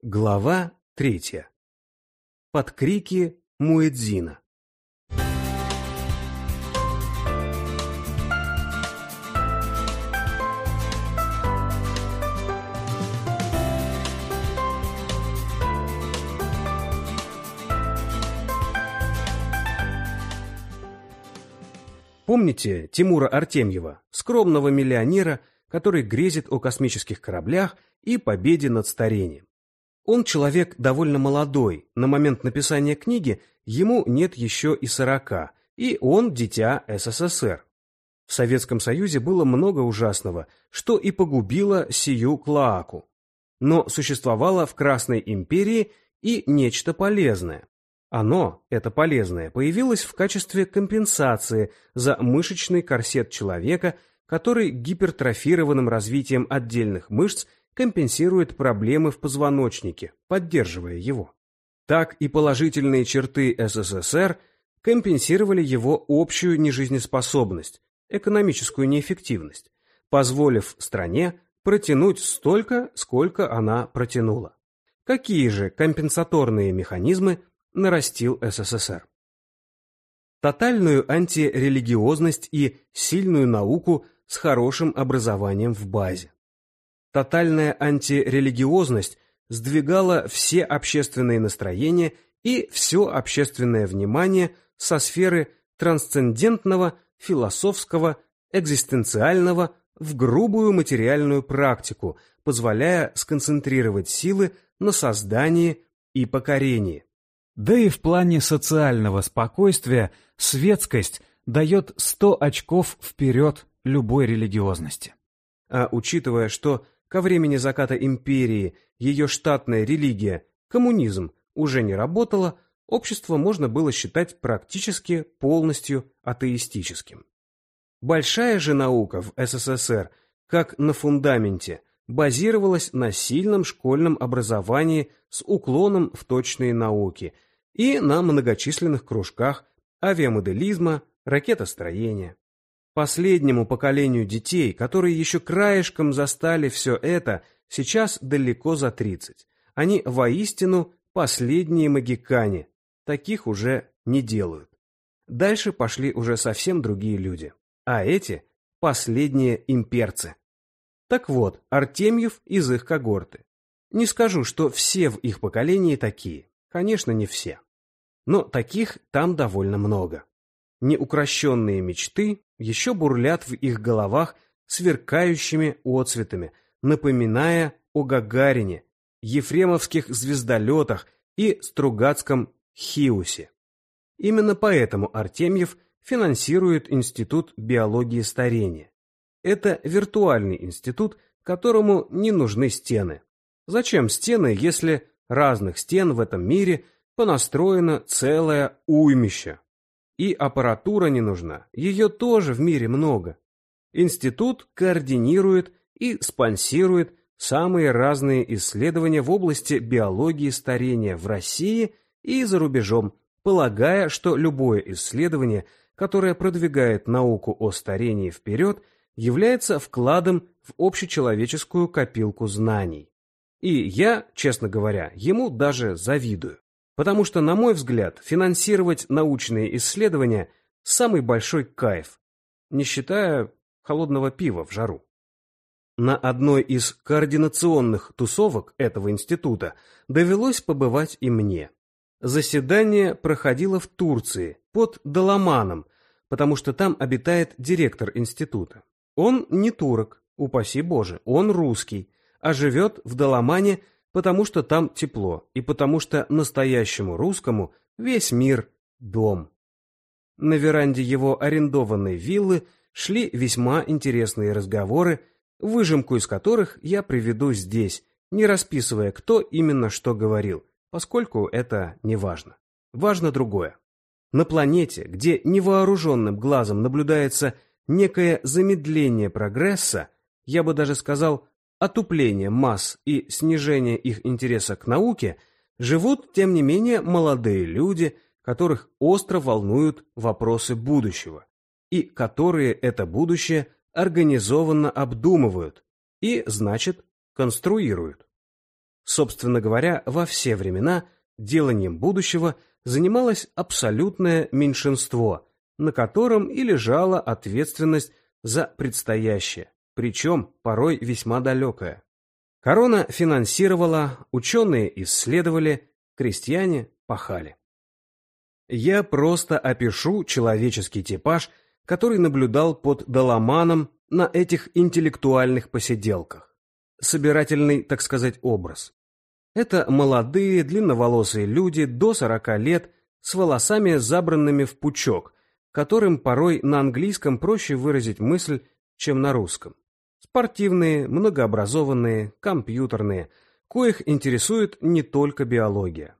Глава третья. Под крики Муэдзина. Помните Тимура Артемьева, скромного миллионера, который грезит о космических кораблях и победе над старением? Он человек довольно молодой, на момент написания книги ему нет еще и сорока, и он дитя СССР. В Советском Союзе было много ужасного, что и погубило сию клоаку. Но существовало в Красной империи и нечто полезное. Оно, это полезное, появилось в качестве компенсации за мышечный корсет человека, который гипертрофированным развитием отдельных мышц компенсирует проблемы в позвоночнике, поддерживая его. Так и положительные черты СССР компенсировали его общую нежизнеспособность, экономическую неэффективность, позволив стране протянуть столько, сколько она протянула. Какие же компенсаторные механизмы нарастил СССР. Тотальную антирелигиозность и сильную науку с хорошим образованием в базе. Тотальная антирелигиозность сдвигала все общественные настроения и все общественное внимание со сферы трансцендентного, философского, экзистенциального в грубую материальную практику, позволяя сконцентрировать силы на создании и покорении. Да и в плане социального спокойствия светскость дает 100 очков вперед любой религиозности. А учитывая, что ко времени заката империи ее штатная религия, коммунизм, уже не работала, общество можно было считать практически полностью атеистическим. Большая же наука в СССР, как на фундаменте, базировалась на сильном школьном образовании с уклоном в точные науки – и на многочисленных кружках авиамоделизма, ракетостроения. Последнему поколению детей, которые еще краешком застали все это, сейчас далеко за 30. Они воистину последние магикане, таких уже не делают. Дальше пошли уже совсем другие люди, а эти – последние имперцы. Так вот, Артемьев из их когорты. Не скажу, что все в их поколении такие, конечно, не все но таких там довольно много. Неукрощенные мечты еще бурлят в их головах сверкающими отцветами, напоминая о Гагарине, ефремовских звездолетах и Стругацком Хиусе. Именно поэтому Артемьев финансирует Институт биологии старения. Это виртуальный институт, которому не нужны стены. Зачем стены, если разных стен в этом мире – понастроено целое уймище. И аппаратура не нужна, ее тоже в мире много. Институт координирует и спонсирует самые разные исследования в области биологии старения в России и за рубежом, полагая, что любое исследование, которое продвигает науку о старении вперед, является вкладом в общечеловеческую копилку знаний. И я, честно говоря, ему даже завидую. Потому что, на мой взгляд, финансировать научные исследования – самый большой кайф, не считая холодного пива в жару. На одной из координационных тусовок этого института довелось побывать и мне. Заседание проходило в Турции, под Даламаном, потому что там обитает директор института. Он не турок, упаси Боже, он русский, а живет в Даламане – потому что там тепло, и потому что настоящему русскому весь мир – дом. На веранде его арендованной виллы шли весьма интересные разговоры, выжимку из которых я приведу здесь, не расписывая, кто именно что говорил, поскольку это не важно. Важно другое. На планете, где невооруженным глазом наблюдается некое замедление прогресса, я бы даже сказал отупление масс и снижение их интереса к науке, живут, тем не менее, молодые люди, которых остро волнуют вопросы будущего, и которые это будущее организованно обдумывают и, значит, конструируют. Собственно говоря, во все времена деланием будущего занималось абсолютное меньшинство, на котором и лежала ответственность за предстоящее, причем порой весьма далекое. Корона финансировала, ученые исследовали, крестьяне пахали. Я просто опишу человеческий типаж, который наблюдал под Доломаном на этих интеллектуальных посиделках. Собирательный, так сказать, образ. Это молодые, длинноволосые люди до 40 лет с волосами забранными в пучок, которым порой на английском проще выразить мысль, чем на русском. Спортивные, многообразованные, компьютерные, коих интересует не только биология.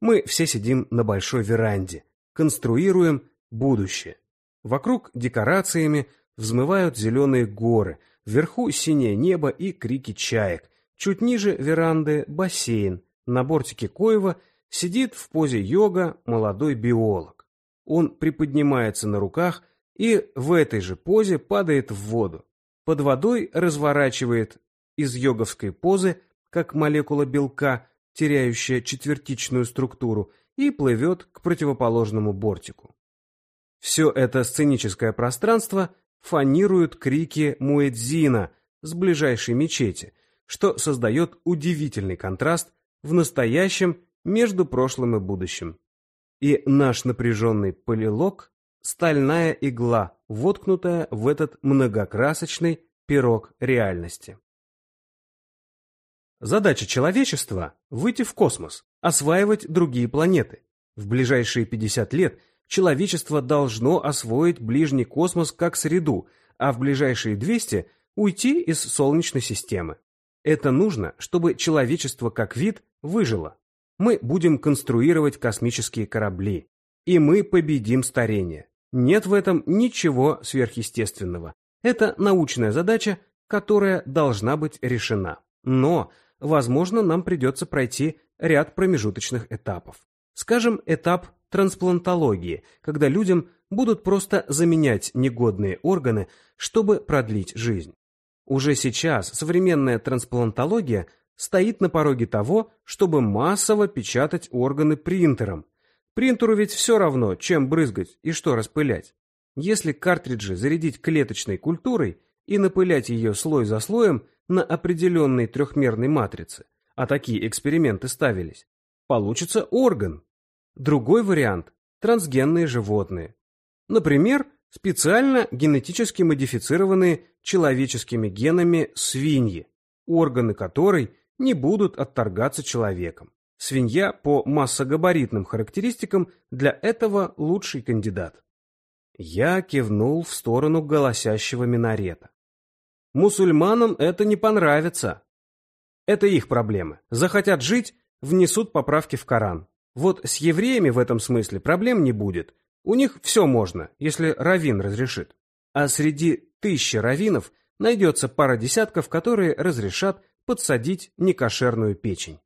Мы все сидим на большой веранде, конструируем будущее. Вокруг декорациями взмывают зеленые горы, вверху синее небо и крики чаек. Чуть ниже веранды бассейн, на бортике коева сидит в позе йога молодой биолог. Он приподнимается на руках и в этой же позе падает в воду. Под водой разворачивает из йоговской позы, как молекула белка, теряющая четвертичную структуру, и плывет к противоположному бортику. Все это сценическое пространство фонируют крики Муэдзина с ближайшей мечети, что создает удивительный контраст в настоящем между прошлым и будущим. И наш напряженный полилог – стальная игла, воткнутая в этот многокрасочный пирог реальности. Задача человечества – выйти в космос, осваивать другие планеты. В ближайшие 50 лет человечество должно освоить ближний космос как среду, а в ближайшие 200 – уйти из Солнечной системы. Это нужно, чтобы человечество как вид выжило. Мы будем конструировать космические корабли. И мы победим старение. Нет в этом ничего сверхъестественного. Это научная задача, которая должна быть решена. Но возможно, нам придется пройти ряд промежуточных этапов. Скажем, этап трансплантологии, когда людям будут просто заменять негодные органы, чтобы продлить жизнь. Уже сейчас современная трансплантология стоит на пороге того, чтобы массово печатать органы принтером. Принтеру ведь все равно, чем брызгать и что распылять. Если картриджи зарядить клеточной культурой и напылять ее слой за слоем, на определенной трехмерной матрице, а такие эксперименты ставились, получится орган. Другой вариант – трансгенные животные. Например, специально генетически модифицированные человеческими генами свиньи, органы которой не будут отторгаться человеком. Свинья по массогабаритным характеристикам для этого лучший кандидат. Я кивнул в сторону голосящего минарета. Мусульманам это не понравится. Это их проблемы. Захотят жить, внесут поправки в Коран. Вот с евреями в этом смысле проблем не будет. У них все можно, если раввин разрешит. А среди тысячи раввинов найдется пара десятков, которые разрешат подсадить некошерную печень.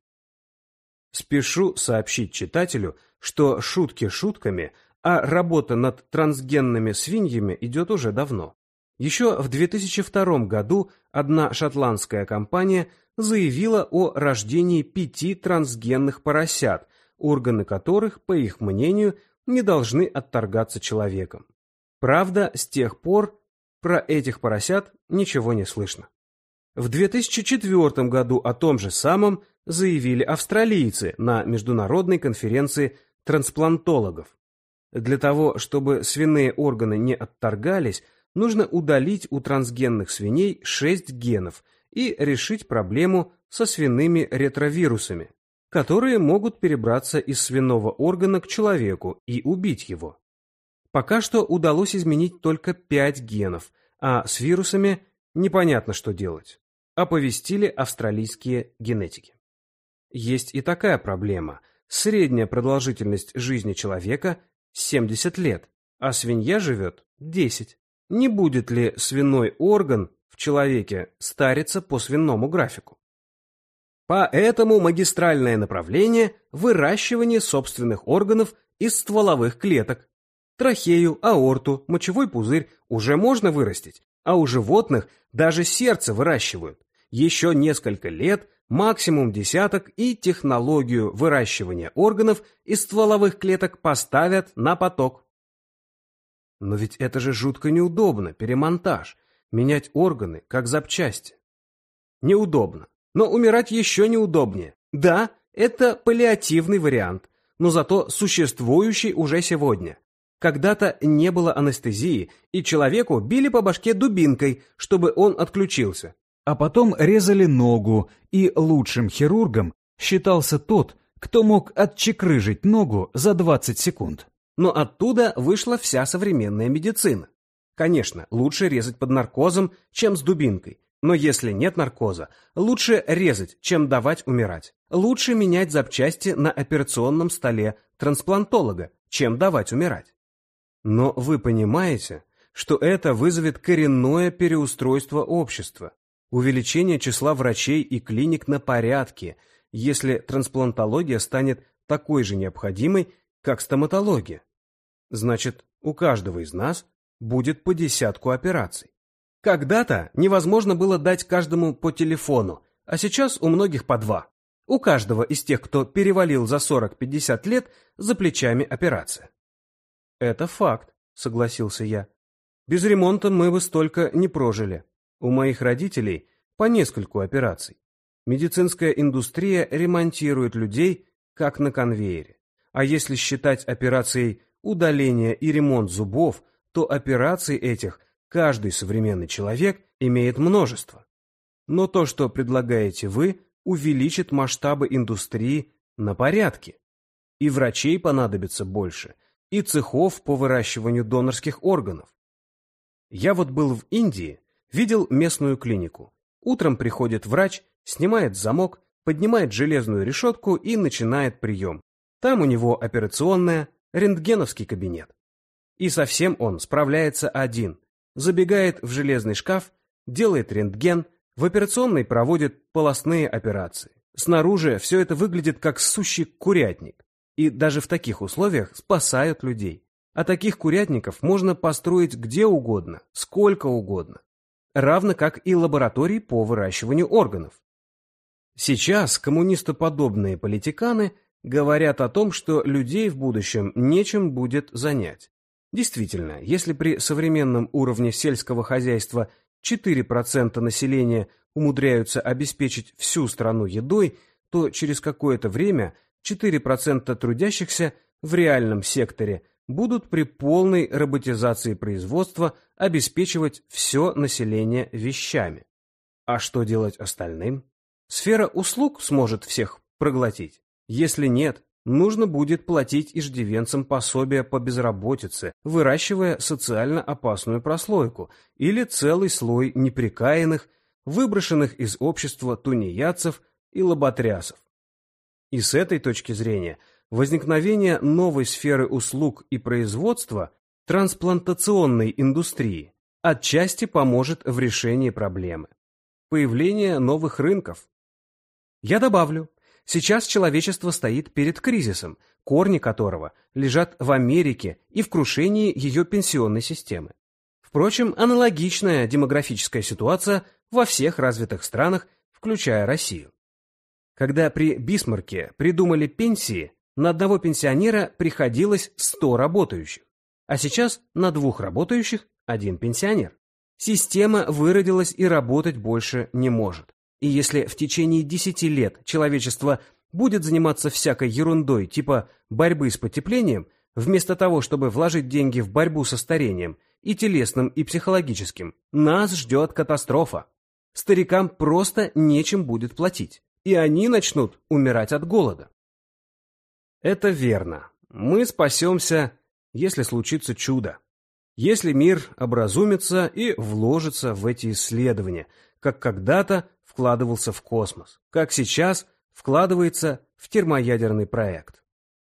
Спешу сообщить читателю, что шутки шутками, а работа над трансгенными свиньями идет уже давно. Еще в 2002 году одна шотландская компания заявила о рождении пяти трансгенных поросят, органы которых, по их мнению, не должны отторгаться человеком. Правда, с тех пор про этих поросят ничего не слышно. В 2004 году о том же самом заявили австралийцы на международной конференции трансплантологов. Для того, чтобы свиные органы не отторгались, нужно удалить у трансгенных свиней 6 генов и решить проблему со свиными ретровирусами, которые могут перебраться из свиного органа к человеку и убить его. Пока что удалось изменить только 5 генов, а с вирусами непонятно, что делать. Оповестили австралийские генетики. Есть и такая проблема. Средняя продолжительность жизни человека 70 лет, а свинья живет 10. Не будет ли свиной орган в человеке стариться по свиному графику? Поэтому магистральное направление – выращивание собственных органов из стволовых клеток. Трахею, аорту, мочевой пузырь уже можно вырастить, а у животных даже сердце выращивают. Еще несколько лет максимум десяток и технологию выращивания органов из стволовых клеток поставят на поток. Но ведь это же жутко неудобно, перемонтаж, менять органы, как запчасти. Неудобно, но умирать еще неудобнее. Да, это паллиативный вариант, но зато существующий уже сегодня. Когда-то не было анестезии, и человеку били по башке дубинкой, чтобы он отключился. А потом резали ногу, и лучшим хирургом считался тот, кто мог отчекрыжить ногу за 20 секунд. Но оттуда вышла вся современная медицина. Конечно, лучше резать под наркозом, чем с дубинкой. Но если нет наркоза, лучше резать, чем давать умирать. Лучше менять запчасти на операционном столе трансплантолога, чем давать умирать. Но вы понимаете, что это вызовет коренное переустройство общества, увеличение числа врачей и клиник на порядке, если трансплантология станет такой же необходимой, как стоматология. Значит, у каждого из нас будет по десятку операций. Когда-то невозможно было дать каждому по телефону, а сейчас у многих по два. У каждого из тех, кто перевалил за 40-50 лет, за плечами операция. «Это факт», — согласился я. «Без ремонта мы бы столько не прожили. У моих родителей по нескольку операций. Медицинская индустрия ремонтирует людей, как на конвейере. А если считать операцией удаление и ремонт зубов, то операций этих каждый современный человек имеет множество. Но то, что предлагаете вы, увеличит масштабы индустрии на порядке. И врачей понадобится больше – и цехов по выращиванию донорских органов. Я вот был в Индии, видел местную клинику. Утром приходит врач, снимает замок, поднимает железную решетку и начинает прием. Там у него операционная, рентгеновский кабинет. И совсем он справляется один. Забегает в железный шкаф, делает рентген, в операционной проводит полостные операции. Снаружи все это выглядит как сущий курятник и даже в таких условиях спасают людей. А таких курятников можно построить где угодно, сколько угодно. Равно как и лаборатории по выращиванию органов. Сейчас коммунистоподобные политиканы говорят о том, что людей в будущем нечем будет занять. Действительно, если при современном уровне сельского хозяйства 4% населения умудряются обеспечить всю страну едой, то через какое-то время – 4% трудящихся в реальном секторе будут при полной роботизации производства обеспечивать все население вещами. А что делать остальным? Сфера услуг сможет всех проглотить? Если нет, нужно будет платить иждивенцам пособия по безработице, выращивая социально опасную прослойку или целый слой неприкаянных, выброшенных из общества тунеядцев и лоботрясов. И с этой точки зрения возникновение новой сферы услуг и производства трансплантационной индустрии отчасти поможет в решении проблемы. Появление новых рынков. Я добавлю, сейчас человечество стоит перед кризисом, корни которого лежат в Америке и в крушении ее пенсионной системы. Впрочем, аналогичная демографическая ситуация во всех развитых странах, включая Россию. Когда при Бисмарке придумали пенсии, на одного пенсионера приходилось 100 работающих, а сейчас на двух работающих один пенсионер. Система выродилась и работать больше не может. И если в течение 10 лет человечество будет заниматься всякой ерундой типа борьбы с потеплением, вместо того, чтобы вложить деньги в борьбу со старением, и телесным, и психологическим, нас ждет катастрофа. Старикам просто нечем будет платить и они начнут умирать от голода. Это верно. Мы спасемся, если случится чудо. Если мир образумится и вложится в эти исследования, как когда-то вкладывался в космос, как сейчас вкладывается в термоядерный проект.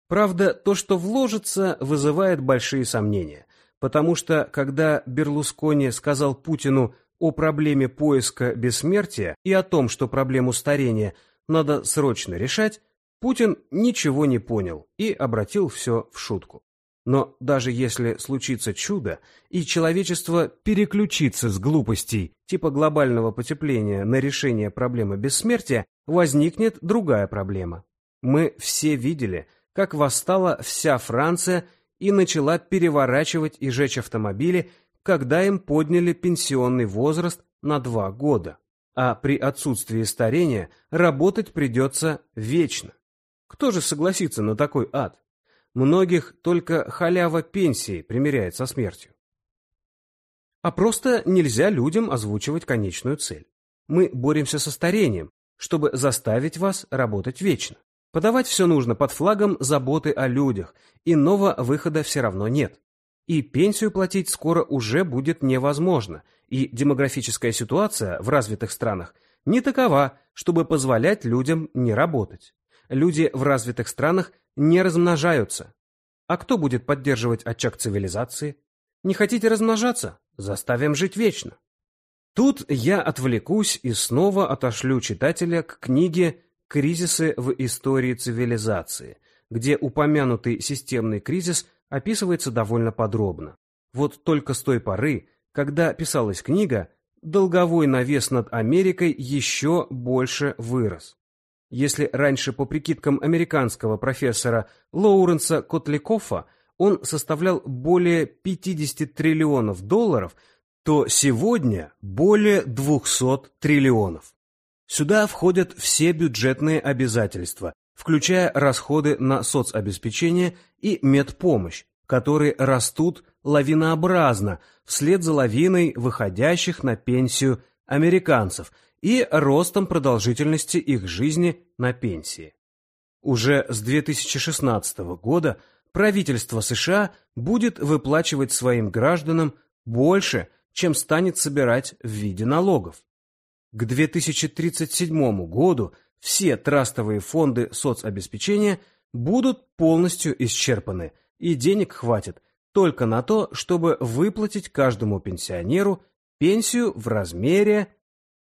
Правда, то, что вложится, вызывает большие сомнения, потому что, когда Берлускони сказал Путину о проблеме поиска бессмертия и о том, что проблему старения – надо срочно решать, Путин ничего не понял и обратил все в шутку. Но даже если случится чудо, и человечество переключится с глупостей типа глобального потепления на решение проблемы бессмертия, возникнет другая проблема. Мы все видели, как восстала вся Франция и начала переворачивать и жечь автомобили, когда им подняли пенсионный возраст на два года. А при отсутствии старения работать придется вечно. Кто же согласится на такой ад? Многих только халява пенсии примеряет со смертью. А просто нельзя людям озвучивать конечную цель. Мы боремся со старением, чтобы заставить вас работать вечно. Подавать все нужно под флагом заботы о людях, иного выхода все равно нет. И пенсию платить скоро уже будет невозможно, и демографическая ситуация в развитых странах не такова, чтобы позволять людям не работать. Люди в развитых странах не размножаются. А кто будет поддерживать очаг цивилизации? Не хотите размножаться? Заставим жить вечно. Тут я отвлекусь и снова отошлю читателя к книге «Кризисы в истории цивилизации», где упомянутый системный кризис описывается довольно подробно. Вот только с той поры, когда писалась книга, долговой навес над Америкой еще больше вырос. Если раньше по прикидкам американского профессора Лоуренса Котлякоффа он составлял более 50 триллионов долларов, то сегодня более 200 триллионов. Сюда входят все бюджетные обязательства, включая расходы на соцобеспечение и медпомощь, которые растут лавинообразно вслед за лавиной выходящих на пенсию американцев и ростом продолжительности их жизни на пенсии. Уже с 2016 года правительство США будет выплачивать своим гражданам больше, чем станет собирать в виде налогов. К 2037 году все трастовые фонды соцобеспечения будут полностью исчерпаны, и денег хватит только на то, чтобы выплатить каждому пенсионеру пенсию в размере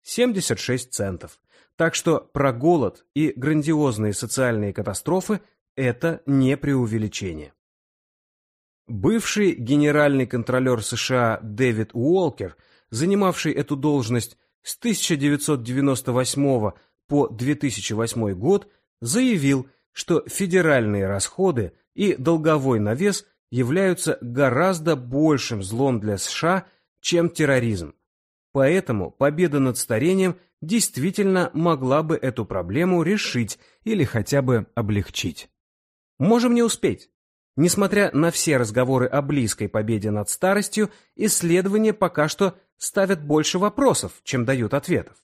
76 центов. Так что про голод и грандиозные социальные катастрофы это не преувеличение. Бывший генеральный контролер США Дэвид Уолкер, занимавший эту должность с 1998 по 2008 год, заявил, что федеральные расходы и долговой навес являются гораздо большим злом для США, чем терроризм. Поэтому победа над старением действительно могла бы эту проблему решить или хотя бы облегчить. Можем не успеть. Несмотря на все разговоры о близкой победе над старостью, исследования пока что ставят больше вопросов, чем дают ответов.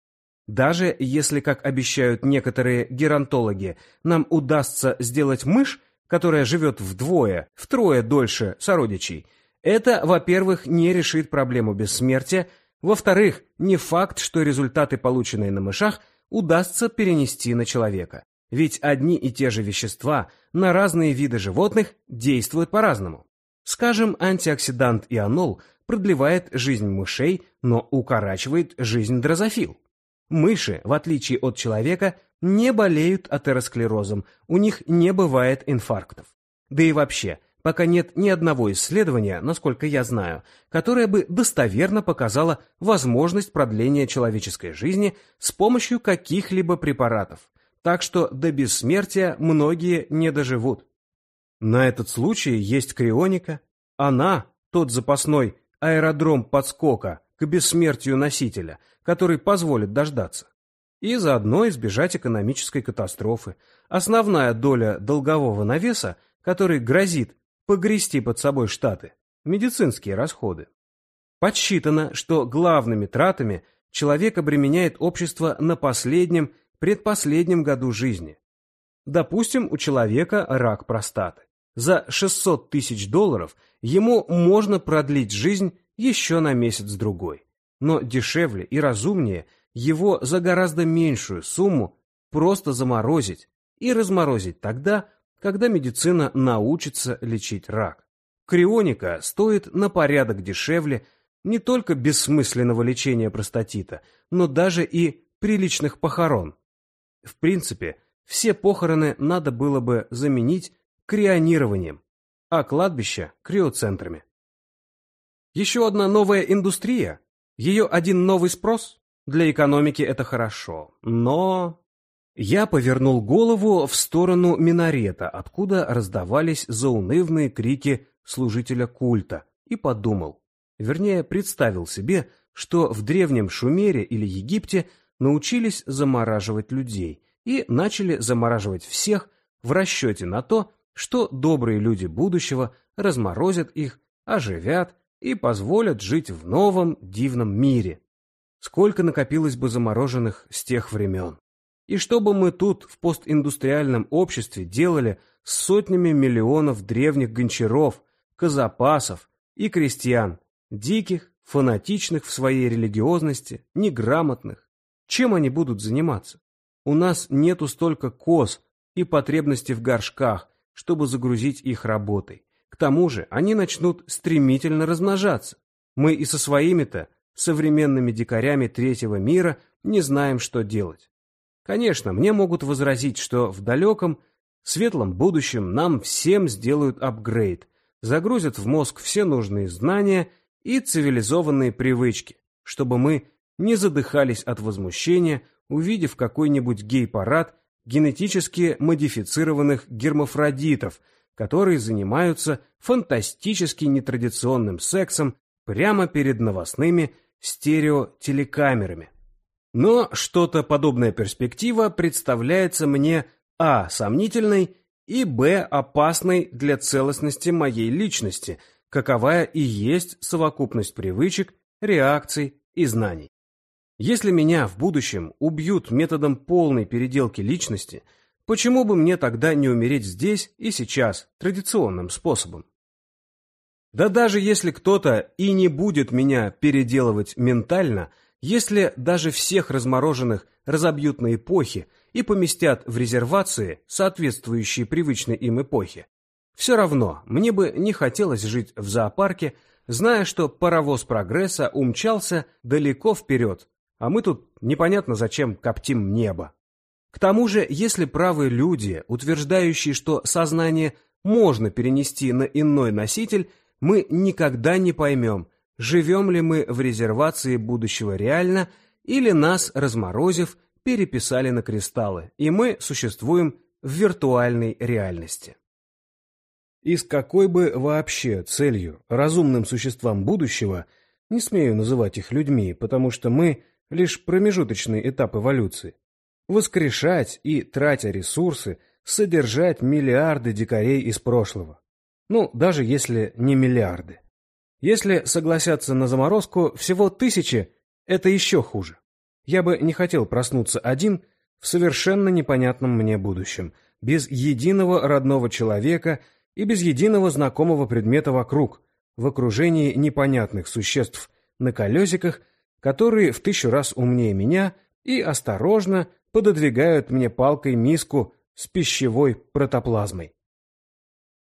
Даже если, как обещают некоторые геронтологи, нам удастся сделать мышь, которая живет вдвое, втрое дольше сородичей, это, во-первых, не решит проблему бессмертия, во-вторых, не факт, что результаты, полученные на мышах, удастся перенести на человека. Ведь одни и те же вещества на разные виды животных действуют по-разному. Скажем, антиоксидант ионол продлевает жизнь мышей, но укорачивает жизнь дрозофил. Мыши, в отличие от человека, не болеют атеросклерозом, у них не бывает инфарктов. Да и вообще, пока нет ни одного исследования, насколько я знаю, которое бы достоверно показало возможность продления человеческой жизни с помощью каких-либо препаратов. Так что до бессмертия многие не доживут. На этот случай есть крионика. Она, тот запасной аэродром подскока к бессмертию носителя, который позволит дождаться. И заодно избежать экономической катастрофы. Основная доля долгового навеса, который грозит погрести под собой штаты, медицинские расходы. Подсчитано, что главными тратами человек обременяет общество на последнем, предпоследнем году жизни. Допустим, у человека рак простаты. За 600 тысяч долларов ему можно продлить жизнь еще на месяц-другой. Но дешевле и разумнее его за гораздо меньшую сумму просто заморозить и разморозить тогда, когда медицина научится лечить рак. Крионика стоит на порядок дешевле не только бессмысленного лечения простатита, но даже и приличных похорон. В принципе, все похороны надо было бы заменить крионированием, а кладбища – криоцентрами. Еще одна новая индустрия. Ее один новый спрос. Для экономики это хорошо, но... Я повернул голову в сторону минарета, откуда раздавались заунывные крики служителя культа, и подумал, вернее, представил себе, что в древнем Шумере или Египте научились замораживать людей и начали замораживать всех в расчете на то, что добрые люди будущего разморозят их, оживят и позволят жить в новом дивном мире. Сколько накопилось бы замороженных с тех времен. И что бы мы тут, в постиндустриальном обществе, делали с сотнями миллионов древних гончаров, казапасов и крестьян, диких, фанатичных в своей религиозности, неграмотных? Чем они будут заниматься? У нас нету столько коз и потребности в горшках, чтобы загрузить их работой. К тому же они начнут стремительно размножаться. Мы и со своими-то, современными дикарями третьего мира, не знаем, что делать. Конечно, мне могут возразить, что в далеком, светлом будущем нам всем сделают апгрейд, загрузят в мозг все нужные знания и цивилизованные привычки, чтобы мы не задыхались от возмущения, увидев какой-нибудь гей-парад генетически модифицированных гермафродитов, которые занимаются фантастически нетрадиционным сексом прямо перед новостными стереотелекамерами. Но что-то подобная перспектива представляется мне а. сомнительной и б. опасной для целостности моей личности, каковая и есть совокупность привычек, реакций и знаний. Если меня в будущем убьют методом полной переделки личности, почему бы мне тогда не умереть здесь и сейчас традиционным способом? Да даже если кто-то и не будет меня переделывать ментально – если даже всех размороженных разобьют на эпохи и поместят в резервации, соответствующие привычной им эпохе, все равно мне бы не хотелось жить в зоопарке, зная, что паровоз прогресса умчался далеко вперед, а мы тут непонятно зачем коптим небо. К тому же, если правы люди, утверждающие, что сознание можно перенести на иной носитель, мы никогда не поймем, живем ли мы в резервации будущего реально, или нас, разморозив, переписали на кристаллы, и мы существуем в виртуальной реальности. И с какой бы вообще целью разумным существам будущего, не смею называть их людьми, потому что мы лишь промежуточный этап эволюции, воскрешать и, тратя ресурсы, содержать миллиарды дикарей из прошлого. Ну, даже если не миллиарды. Если согласятся на заморозку всего тысячи, это еще хуже. Я бы не хотел проснуться один в совершенно непонятном мне будущем, без единого родного человека и без единого знакомого предмета вокруг, в окружении непонятных существ на колесиках, которые в тысячу раз умнее меня и осторожно пододвигают мне палкой миску с пищевой протоплазмой.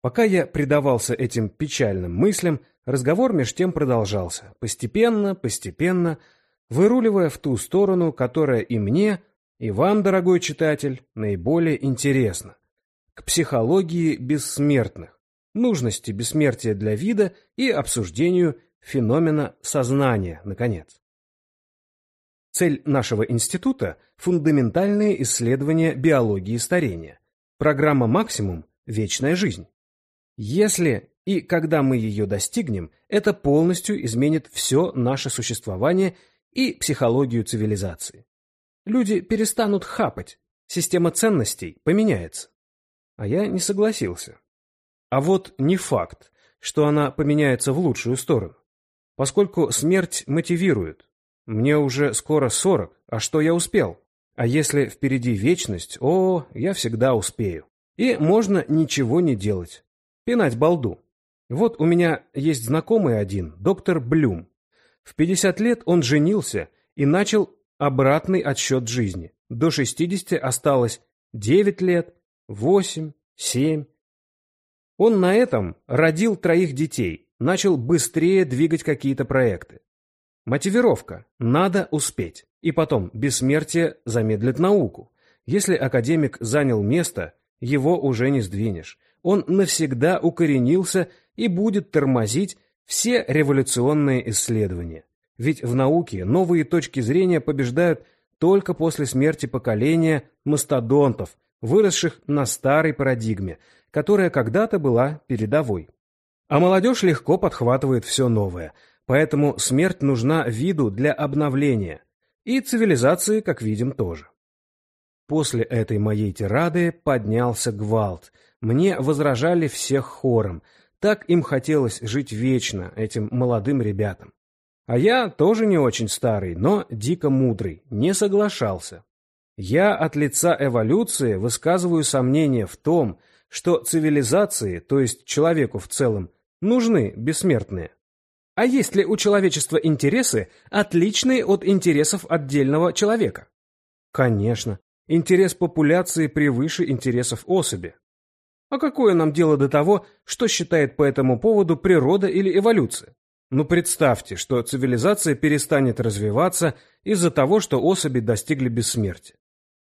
Пока я предавался этим печальным мыслям, Разговор меж тем продолжался, постепенно, постепенно, выруливая в ту сторону, которая и мне, и вам, дорогой читатель, наиболее интересна. К психологии бессмертных, нужности бессмертия для вида и обсуждению феномена сознания, наконец. Цель нашего института – фундаментальные исследования биологии старения. Программа «Максимум» – вечная жизнь. Если и когда мы ее достигнем, это полностью изменит все наше существование и психологию цивилизации. Люди перестанут хапать, система ценностей поменяется. А я не согласился. А вот не факт, что она поменяется в лучшую сторону. Поскольку смерть мотивирует. Мне уже скоро сорок, а что я успел? А если впереди вечность, о, я всегда успею. И можно ничего не делать. Пинать балду. Вот у меня есть знакомый один, доктор Блюм. В 50 лет он женился и начал обратный отсчет жизни. До 60 осталось 9 лет, 8, 7. Он на этом родил троих детей, начал быстрее двигать какие-то проекты. Мотивировка. Надо успеть. И потом, бессмертие замедлит науку. Если академик занял место, его уже не сдвинешь. он навсегда укоренился и будет тормозить все революционные исследования. Ведь в науке новые точки зрения побеждают только после смерти поколения мастодонтов, выросших на старой парадигме, которая когда-то была передовой. А молодежь легко подхватывает все новое, поэтому смерть нужна виду для обновления. И цивилизации, как видим, тоже. После этой моей тирады поднялся гвалт. Мне возражали всех хором. Так им хотелось жить вечно, этим молодым ребятам. А я тоже не очень старый, но дико мудрый, не соглашался. Я от лица эволюции высказываю сомнение в том, что цивилизации, то есть человеку в целом, нужны бессмертные. А есть ли у человечества интересы, отличные от интересов отдельного человека? Конечно, интерес популяции превыше интересов особи. А какое нам дело до того, что считает по этому поводу природа или эволюция? Ну представьте, что цивилизация перестанет развиваться из-за того, что особи достигли бессмертия.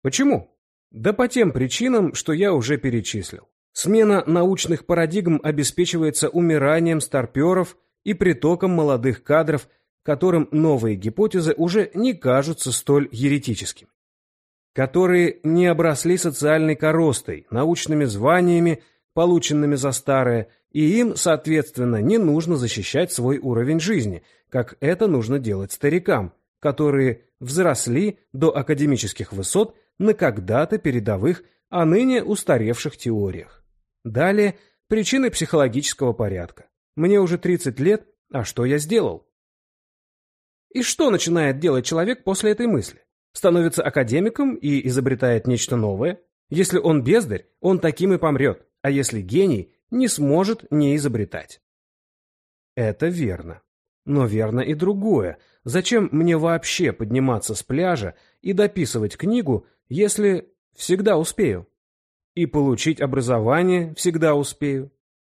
Почему? Да по тем причинам, что я уже перечислил. Смена научных парадигм обеспечивается умиранием старперов и притоком молодых кадров, которым новые гипотезы уже не кажутся столь еретическими. Которые не обросли социальной коростой, научными званиями, полученными за старое, и им, соответственно, не нужно защищать свой уровень жизни, как это нужно делать старикам, которые взросли до академических высот на когда-то передовых, а ныне устаревших теориях. Далее, причины психологического порядка. Мне уже 30 лет, а что я сделал? И что начинает делать человек после этой мысли? Становится академиком и изобретает нечто новое? Если он бездарь, он таким и помрет, а если гений, не сможет не изобретать. Это верно. Но верно и другое. Зачем мне вообще подниматься с пляжа и дописывать книгу, если всегда успею? И получить образование всегда успею.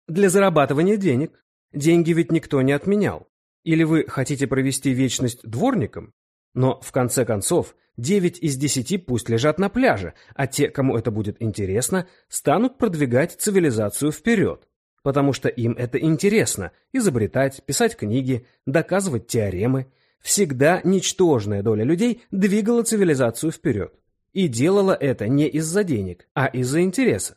Для зарабатывания денег. Деньги ведь никто не отменял. Или вы хотите провести вечность дворником? Но, в конце концов, 9 из 10 пусть лежат на пляже, а те, кому это будет интересно, станут продвигать цивилизацию вперед. Потому что им это интересно – изобретать, писать книги, доказывать теоремы. Всегда ничтожная доля людей двигала цивилизацию вперед. И делала это не из-за денег, а из-за интереса.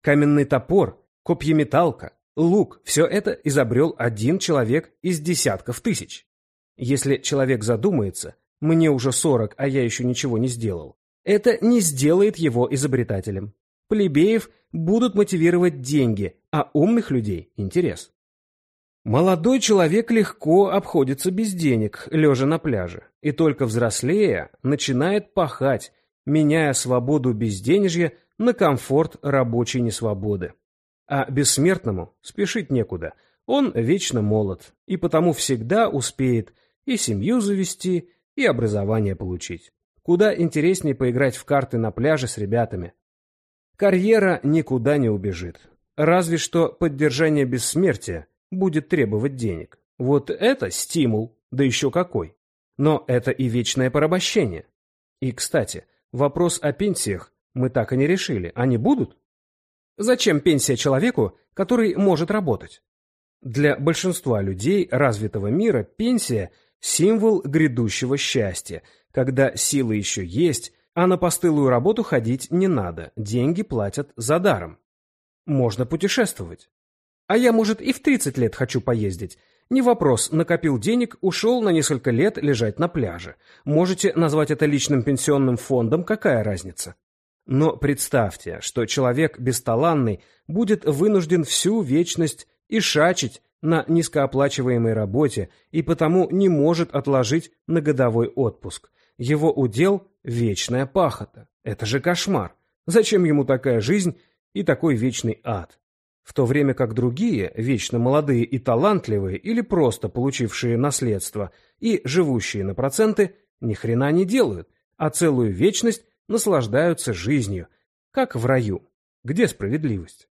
Каменный топор, копьеметалка, лук – все это изобрел один человек из десятков тысяч. Если человек задумается, мне уже 40, а я еще ничего не сделал, это не сделает его изобретателем. Плебеев будут мотивировать деньги, а умных людей – интерес. Молодой человек легко обходится без денег, лежа на пляже, и только взрослея начинает пахать, меняя свободу безденежья на комфорт рабочей несвободы. А бессмертному спешить некуда, он вечно молод, и потому всегда успеет и семью завести, и образование получить. Куда интереснее поиграть в карты на пляже с ребятами. Карьера никуда не убежит. Разве что поддержание бессмертия будет требовать денег. Вот это стимул, да еще какой. Но это и вечное порабощение. И, кстати, вопрос о пенсиях мы так и не решили. Они будут? Зачем пенсия человеку, который может работать? Для большинства людей развитого мира пенсия – символ грядущего счастья, когда силы еще есть, а на постылую работу ходить не надо, деньги платят за даром. Можно путешествовать. А я, может, и в 30 лет хочу поездить. Не вопрос, накопил денег, ушел на несколько лет лежать на пляже. Можете назвать это личным пенсионным фондом, какая разница? Но представьте, что человек бесталанный будет вынужден всю вечность ишачить на низкооплачиваемой работе и потому не может отложить на годовой отпуск. Его удел – вечная пахота. Это же кошмар. Зачем ему такая жизнь и такой вечный ад? В то время как другие, вечно молодые и талантливые или просто получившие наследство и живущие на проценты, ни хрена не делают, а целую вечность наслаждаются жизнью, как в раю. Где справедливость?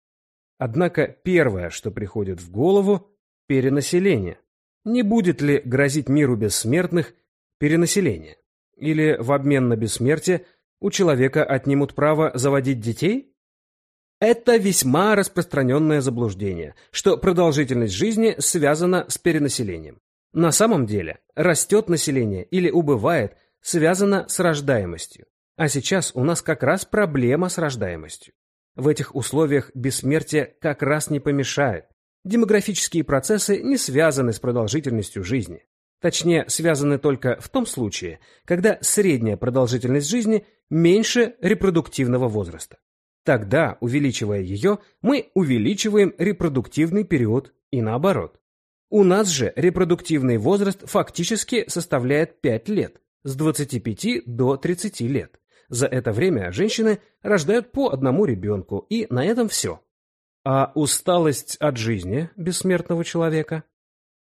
Однако первое, что приходит в голову, перенаселение. Не будет ли грозить миру бессмертных перенаселение? Или в обмен на бессмертие у человека отнимут право заводить детей? Это весьма распространенное заблуждение, что продолжительность жизни связана с перенаселением. На самом деле, растет население или убывает, связано с рождаемостью. А сейчас у нас как раз проблема с рождаемостью. В этих условиях бессмертие как раз не помешает. Демографические процессы не связаны с продолжительностью жизни. Точнее, связаны только в том случае, когда средняя продолжительность жизни меньше репродуктивного возраста. Тогда, увеличивая ее, мы увеличиваем репродуктивный период и наоборот. У нас же репродуктивный возраст фактически составляет 5 лет, с 25 до 30 лет. За это время женщины рождают по одному ребенку, и на этом все. А усталость от жизни бессмертного человека?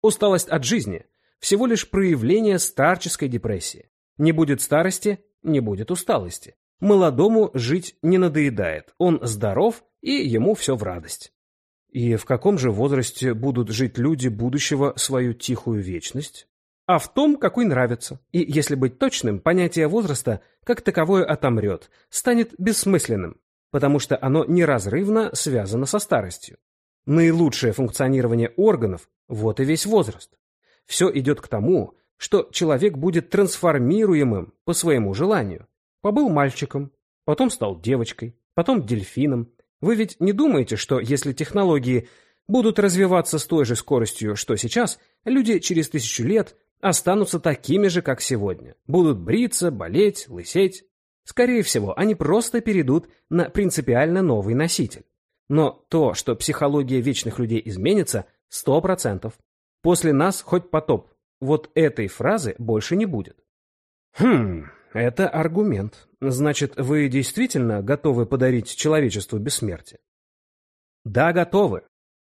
Усталость от жизни – всего лишь проявление старческой депрессии. Не будет старости – не будет усталости. Молодому жить не надоедает, он здоров, и ему все в радость. И в каком же возрасте будут жить люди будущего свою тихую вечность? А в том, какой нравится. И, если быть точным, понятие возраста как таковое отомрет, станет бессмысленным, потому что оно неразрывно связано со старостью. Наилучшее функционирование органов – вот и весь возраст. Все идет к тому, что человек будет трансформируемым по своему желанию. Побыл мальчиком, потом стал девочкой, потом дельфином. Вы ведь не думаете, что если технологии будут развиваться с той же скоростью, что сейчас, люди через тысячу лет останутся такими же, как сегодня. Будут бриться, болеть, лысеть. Скорее всего, они просто перейдут на принципиально новый носитель. Но то, что психология вечных людей изменится, сто процентов. После нас хоть потоп. Вот этой фразы больше не будет. Хм, это аргумент. Значит, вы действительно готовы подарить человечеству бессмертие? Да, готовы.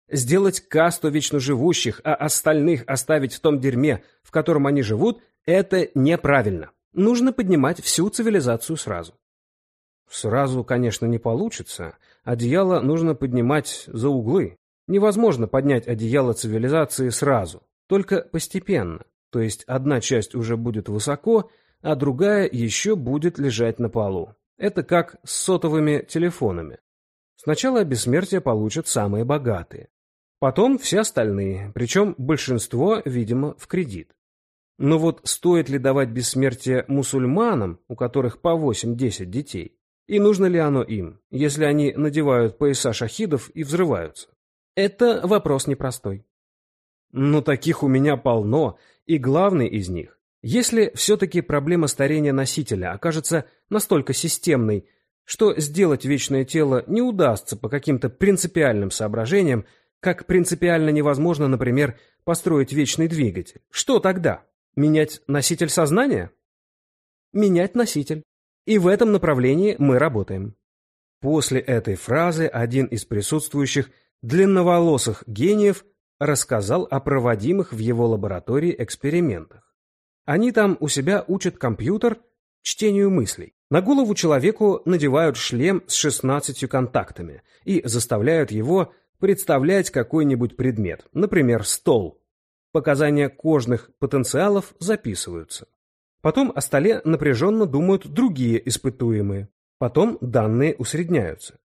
Сделать касту вечно живущих, а остальных оставить в том дерьме, в котором они живут, это неправильно. Нужно поднимать всю цивилизацию сразу. Сразу, конечно, не получится. Одеяло нужно поднимать за углы. Невозможно поднять одеяло цивилизации сразу, только постепенно. То есть одна часть уже будет высоко, а другая еще будет лежать на полу. Это как с сотовыми телефонами. Сначала бессмертие получат самые богатые. Потом все остальные, причем большинство, видимо, в кредит. Но вот стоит ли давать бессмертие мусульманам, у которых по 8-10 детей? И нужно ли оно им, если они надевают пояса шахидов и взрываются? Это вопрос непростой. Но таких у меня полно, и главный из них. Если все-таки проблема старения носителя окажется настолько системной, что сделать вечное тело не удастся по каким-то принципиальным соображениям, как принципиально невозможно, например, построить вечный двигатель, что тогда? Менять носитель сознания? Менять носитель. И в этом направлении мы работаем. После этой фразы один из присутствующих длинноволосых гениев рассказал о проводимых в его лаборатории экспериментах. Они там у себя учат компьютер чтению мыслей. На голову человеку надевают шлем с 16 контактами и заставляют его представлять какой-нибудь предмет, например, стол, Показания кожных потенциалов записываются. Потом о столе напряженно думают другие испытуемые. Потом данные усредняются.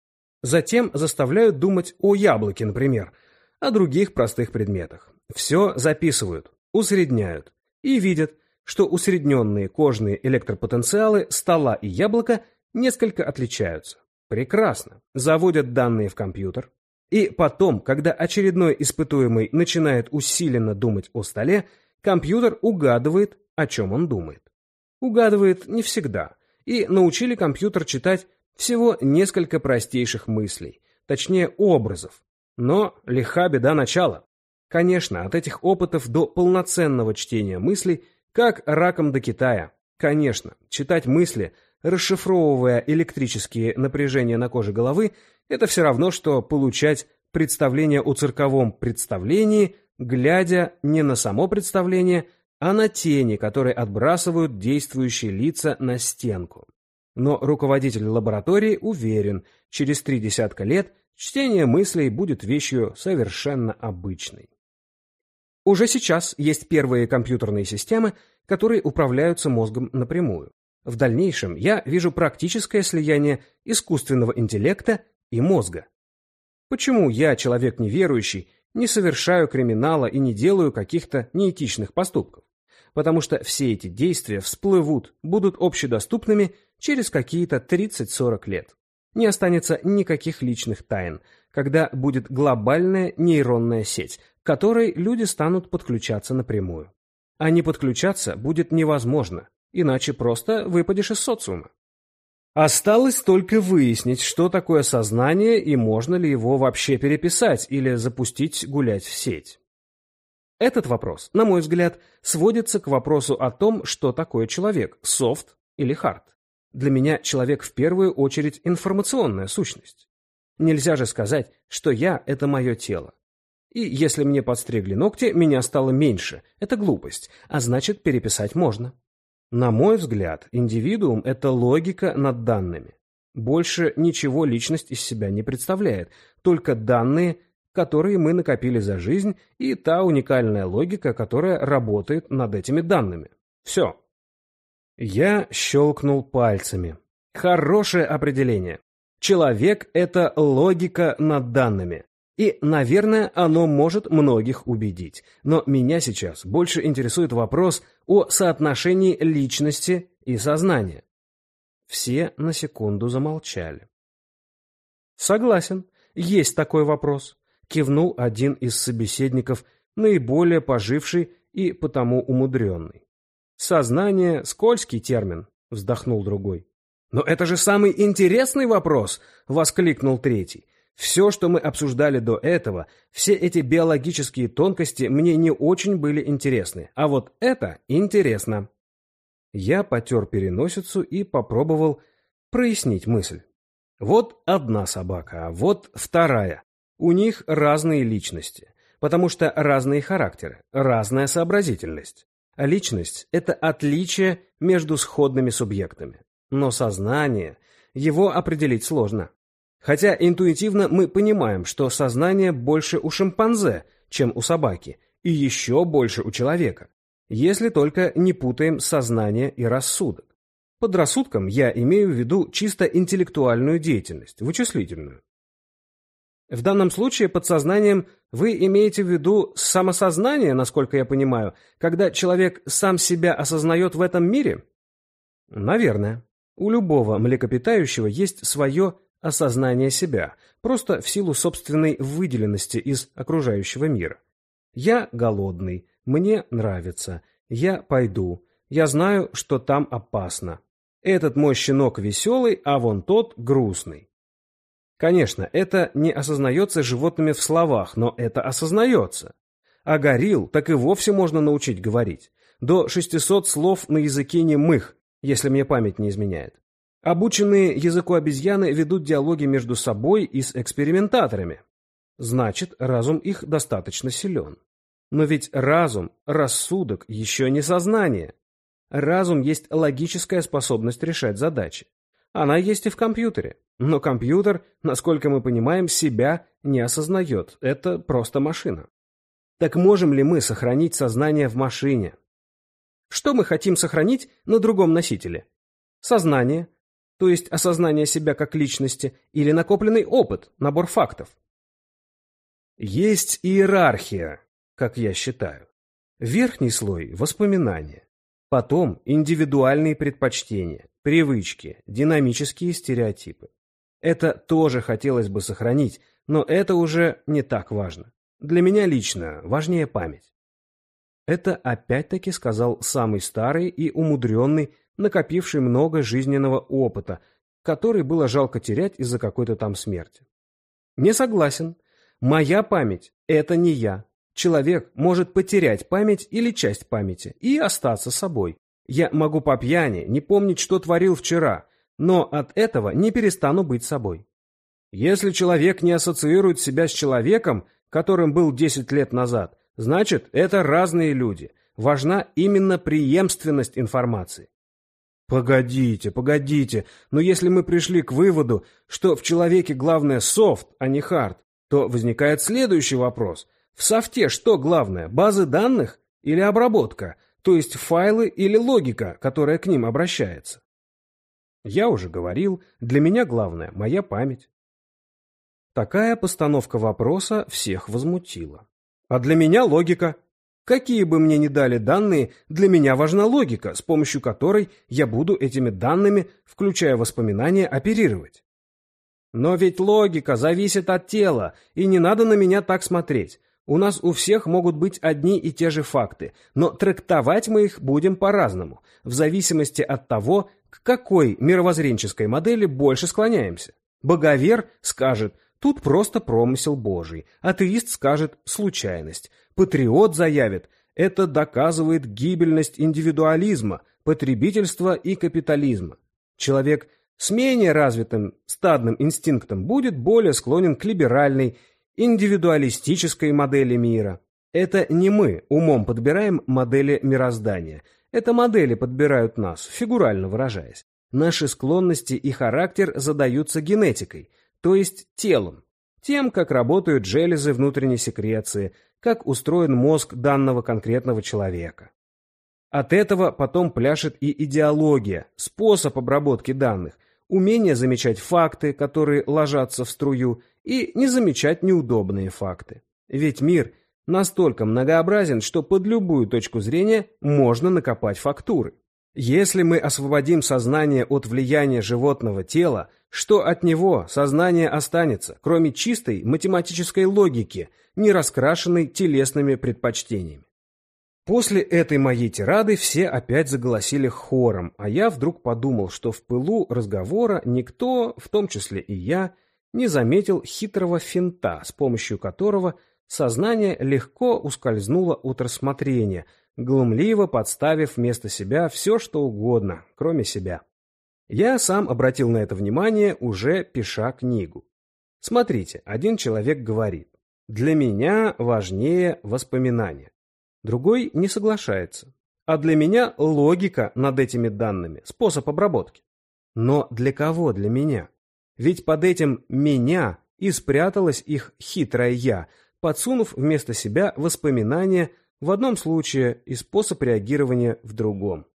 Затем заставляют думать о яблоке, например, о других простых предметах. Все записывают, усредняют и видят, что усредненные кожные электропотенциалы стола и яблока несколько отличаются. Прекрасно. Заводят данные в компьютер, и потом, когда очередной испытуемый начинает усиленно думать о столе, компьютер угадывает, о чем он думает. Угадывает не всегда. И научили компьютер читать всего несколько простейших мыслей, точнее образов. Но лиха беда начала. Конечно, от этих опытов до полноценного чтения мыслей, как раком до Китая. Конечно, читать мысли, расшифровывая электрические напряжения на коже головы, это все равно, что получать представление о цирковом представлении, глядя не на само представление, а на тени, которые отбрасывают действующие лица на стенку. Но руководитель лаборатории уверен, через три десятка лет чтение мыслей будет вещью совершенно обычной. Уже сейчас есть первые компьютерные системы, которые управляются мозгом напрямую. В дальнейшем я вижу практическое слияние искусственного интеллекта и мозга. Почему я, человек неверующий, не совершаю криминала и не делаю каких-то неэтичных поступков? Потому что все эти действия всплывут, будут общедоступными через какие-то 30-40 лет. Не останется никаких личных тайн, когда будет глобальная нейронная сеть, к которой люди станут подключаться напрямую. А не подключаться будет невозможно, иначе просто выпадешь из социума. Осталось только выяснить, что такое сознание и можно ли его вообще переписать или запустить гулять в сеть. Этот вопрос, на мой взгляд, сводится к вопросу о том, что такое человек – софт или хард. Для меня человек в первую очередь информационная сущность. Нельзя же сказать, что я – это мое тело. И если мне подстригли ногти, меня стало меньше. Это глупость, а значит переписать можно. На мой взгляд, индивидуум – это логика над данными. Больше ничего личность из себя не представляет, только данные, которые мы накопили за жизнь, и та уникальная логика, которая работает над этими данными. Все. Я щелкнул пальцами. Хорошее определение. Человек – это логика над данными. И, наверное, оно может многих убедить. Но меня сейчас больше интересует вопрос о соотношении личности и сознания. Все на секунду замолчали. Согласен, есть такой вопрос, кивнул один из собеседников, наиболее поживший и потому умудренный. Сознание – скользкий термин, вздохнул другой. Но это же самый интересный вопрос, воскликнул третий. Все, что мы обсуждали до этого, все эти биологические тонкости мне не очень были интересны, а вот это интересно. Я потер переносицу и попробовал прояснить мысль. Вот одна собака, а вот вторая. У них разные личности, потому что разные характеры, разная сообразительность. А личность – это отличие между сходными субъектами. Но сознание, его определить сложно. Хотя интуитивно мы понимаем, что сознание больше у шимпанзе, чем у собаки, и еще больше у человека, если только не путаем сознание и рассудок. Под рассудком я имею в виду чисто интеллектуальную деятельность, вычислительную. В данном случае под сознанием вы имеете в виду самосознание, насколько я понимаю, когда человек сам себя осознает в этом мире? Наверное. У любого млекопитающего есть свое осознание себя, просто в силу собственной выделенности из окружающего мира. Я голодный, мне нравится, я пойду, я знаю, что там опасно. Этот мой щенок веселый, а вон тот грустный. Конечно, это не осознается животными в словах, но это осознается. А горилл так и вовсе можно научить говорить. До 600 слов на языке немых, если мне память не изменяет. Обученные языку обезьяны ведут диалоги между собой и с экспериментаторами. Значит, разум их достаточно силен. Но ведь разум, рассудок еще не сознание. Разум есть логическая способность решать задачи. Она есть и в компьютере. Но компьютер, насколько мы понимаем, себя не осознает. Это просто машина. Так можем ли мы сохранить сознание в машине? Что мы хотим сохранить на другом носителе? Сознание, то есть осознание себя как личности, или накопленный опыт, набор фактов. Есть иерархия, как я считаю. Верхний слой – воспоминания. Потом индивидуальные предпочтения, привычки, динамические стереотипы. Это тоже хотелось бы сохранить, но это уже не так важно. Для меня лично важнее память. Это опять-таки сказал самый старый и умудренный накопивший много жизненного опыта, который было жалко терять из-за какой-то там смерти. Не согласен. Моя память – это не я. Человек может потерять память или часть памяти и остаться собой. Я могу по пьяни не помнить, что творил вчера, но от этого не перестану быть собой. Если человек не ассоциирует себя с человеком, которым был 10 лет назад, значит, это разные люди. Важна именно преемственность информации. Погодите, погодите, но если мы пришли к выводу, что в человеке главное софт, а не хард, то возникает следующий вопрос. В софте что главное, базы данных или обработка, то есть файлы или логика, которая к ним обращается? Я уже говорил, для меня главное моя память. Такая постановка вопроса всех возмутила. А для меня логика. Какие бы мне ни дали данные, для меня важна логика, с помощью которой я буду этими данными, включая воспоминания, оперировать. Но ведь логика зависит от тела, и не надо на меня так смотреть. У нас у всех могут быть одни и те же факты, но трактовать мы их будем по-разному, в зависимости от того, к какой мировоззренческой модели больше склоняемся. Боговер скажет «тут просто промысел Божий», атеист скажет «случайность», патриот заявит «это доказывает гибельность индивидуализма, потребительства и капитализма». Человек с менее развитым стадным инстинктом будет более склонен к либеральной, индивидуалистической модели мира. Это не мы умом подбираем модели мироздания. Это модели подбирают нас, фигурально выражаясь. Наши склонности и характер задаются генетикой, то есть телом, тем, как работают железы внутренней секреции, как устроен мозг данного конкретного человека. От этого потом пляшет и идеология, способ обработки данных, умение замечать факты, которые ложатся в струю, и не замечать неудобные факты. Ведь мир настолько многообразен, что под любую точку зрения можно накопать фактуры. Если мы освободим сознание от влияния животного тела, что от него сознание останется, кроме чистой математической логики, не раскрашенной телесными предпочтениями? После этой моей тирады все опять заголосили хором, а я вдруг подумал, что в пылу разговора никто, в том числе и я, не заметил хитрого финта, с помощью которого сознание легко ускользнуло от рассмотрения, глумливо подставив вместо себя все, что угодно, кроме себя. Я сам обратил на это внимание, уже пиша книгу. Смотрите, один человек говорит, «Для меня важнее воспоминания». Другой не соглашается. А для меня логика над этими данными, способ обработки. Но для кого для меня? Ведь под этим «меня» и спряталось их хитрое «я», подсунув вместо себя воспоминания в одном случае и способ реагирования в другом.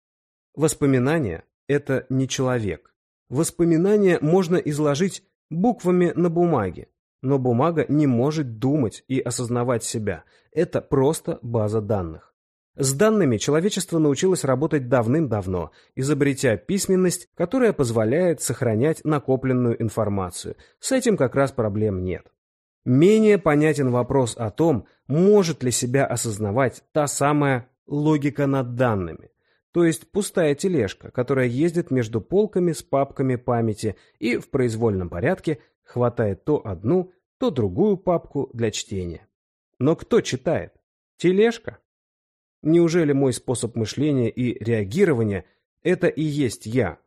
Воспоминания – это не человек. Воспоминания можно изложить буквами на бумаге, но бумага не может думать и осознавать себя. Это просто база данных. С данными человечество научилось работать давным-давно, изобретя письменность, которая позволяет сохранять накопленную информацию. С этим как раз проблем нет. Менее понятен вопрос о том, может ли себя осознавать та самая логика над данными, то есть пустая тележка, которая ездит между полками с папками памяти и в произвольном порядке хватает то одну, то другую папку для чтения. Но кто читает? Тележка? Неужели мой способ мышления и реагирования – это и есть я?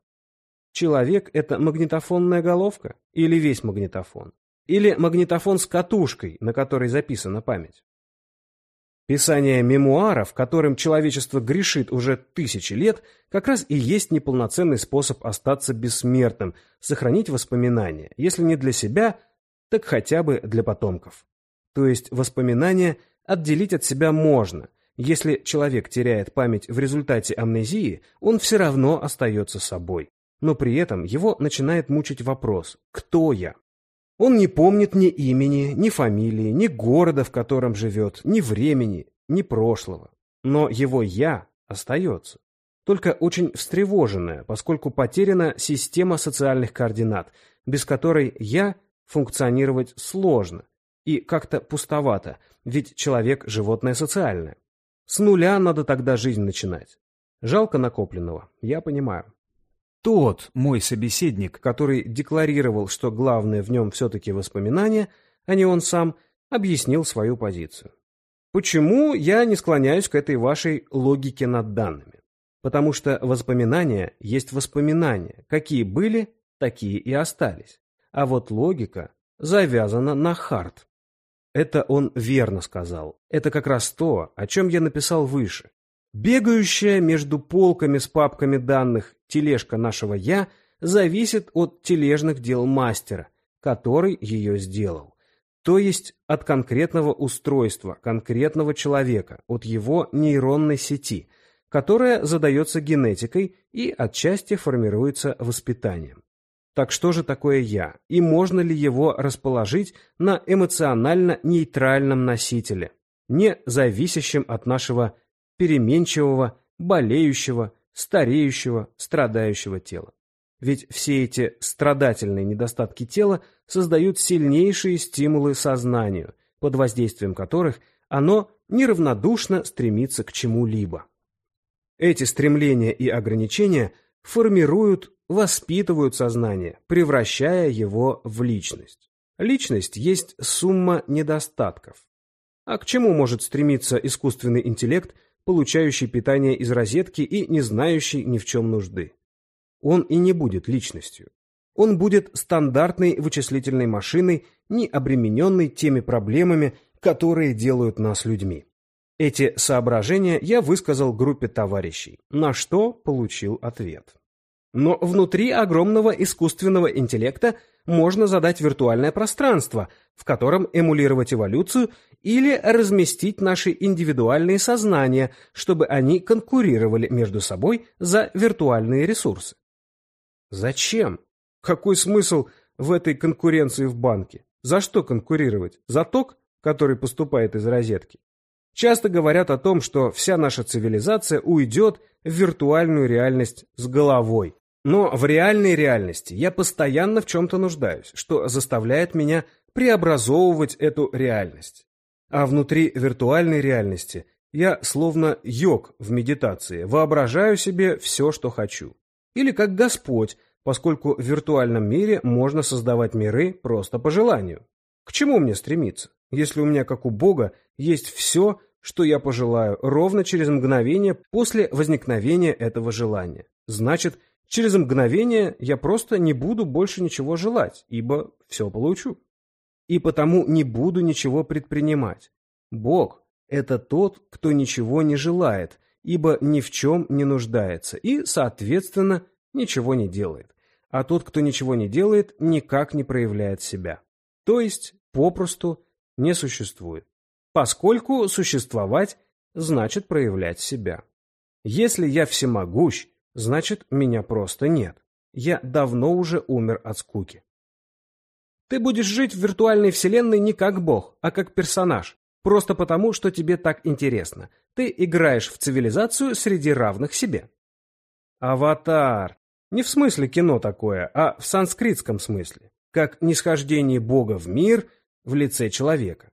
Человек – это магнитофонная головка? Или весь магнитофон? Или магнитофон с катушкой, на которой записана память? Писание мемуаров, которым человечество грешит уже тысячи лет, как раз и есть неполноценный способ остаться бессмертным, сохранить воспоминания, если не для себя, так хотя бы для потомков. То есть воспоминания отделить от себя можно. Если человек теряет память в результате амнезии, он все равно остается собой. Но при этом его начинает мучить вопрос «Кто я?». Он не помнит ни имени, ни фамилии, ни города, в котором живет, ни времени, ни прошлого. Но его «я» остается. Только очень встревоженное, поскольку потеряна система социальных координат, без которой «я» функционировать сложно и как-то пустовато, ведь человек – животное социальное. С нуля надо тогда жизнь начинать. Жалко накопленного, я понимаю. Тот мой собеседник, который декларировал, что главное в нем все-таки воспоминания, а не он сам, объяснил свою позицию. Почему я не склоняюсь к этой вашей логике над данными? Потому что воспоминания есть воспоминания. Какие были, такие и остались. А вот логика завязана на хард. Это он верно сказал. Это как раз то, о чем я написал выше. Бегающая между полками с папками данных тележка нашего «я» зависит от тележных дел мастера, который ее сделал. То есть от конкретного устройства, конкретного человека, от его нейронной сети, которая задается генетикой и отчасти формируется воспитанием. Так что же такое «я» и можно ли его расположить на эмоционально-нейтральном носителе, не зависящем от нашего переменчивого, болеющего, стареющего, страдающего тела? Ведь все эти страдательные недостатки тела создают сильнейшие стимулы сознанию, под воздействием которых оно неравнодушно стремится к чему-либо. Эти стремления и ограничения формируют воспитывают сознание, превращая его в личность. Личность есть сумма недостатков. А к чему может стремиться искусственный интеллект, получающий питание из розетки и не знающий ни в чем нужды? Он и не будет личностью. Он будет стандартной вычислительной машиной, не обремененной теми проблемами, которые делают нас людьми. Эти соображения я высказал группе товарищей, на что получил ответ. Но внутри огромного искусственного интеллекта можно задать виртуальное пространство, в котором эмулировать эволюцию или разместить наши индивидуальные сознания, чтобы они конкурировали между собой за виртуальные ресурсы. Зачем? Какой смысл в этой конкуренции в банке? За что конкурировать? За ток, который поступает из розетки? Часто говорят о том, что вся наша цивилизация уйдет в виртуальную реальность с головой. Но в реальной реальности я постоянно в чем-то нуждаюсь, что заставляет меня преобразовывать эту реальность. А внутри виртуальной реальности я словно йог в медитации, воображаю себе все, что хочу. Или как Господь, поскольку в виртуальном мире можно создавать миры просто по желанию. К чему мне стремиться, если у меня, как у Бога, есть все, что я пожелаю, ровно через мгновение после возникновения этого желания? Значит, Через мгновение я просто не буду больше ничего желать, ибо все получу. И потому не буду ничего предпринимать. Бог – это тот, кто ничего не желает, ибо ни в чем не нуждается и, соответственно, ничего не делает. А тот, кто ничего не делает, никак не проявляет себя. То есть, попросту, не существует. Поскольку существовать значит проявлять себя. Если я всемогущ, Значит, меня просто нет. Я давно уже умер от скуки. Ты будешь жить в виртуальной вселенной не как бог, а как персонаж. Просто потому, что тебе так интересно. Ты играешь в цивилизацию среди равных себе. Аватар. Не в смысле кино такое, а в санскритском смысле. Как нисхождение бога в мир в лице человека.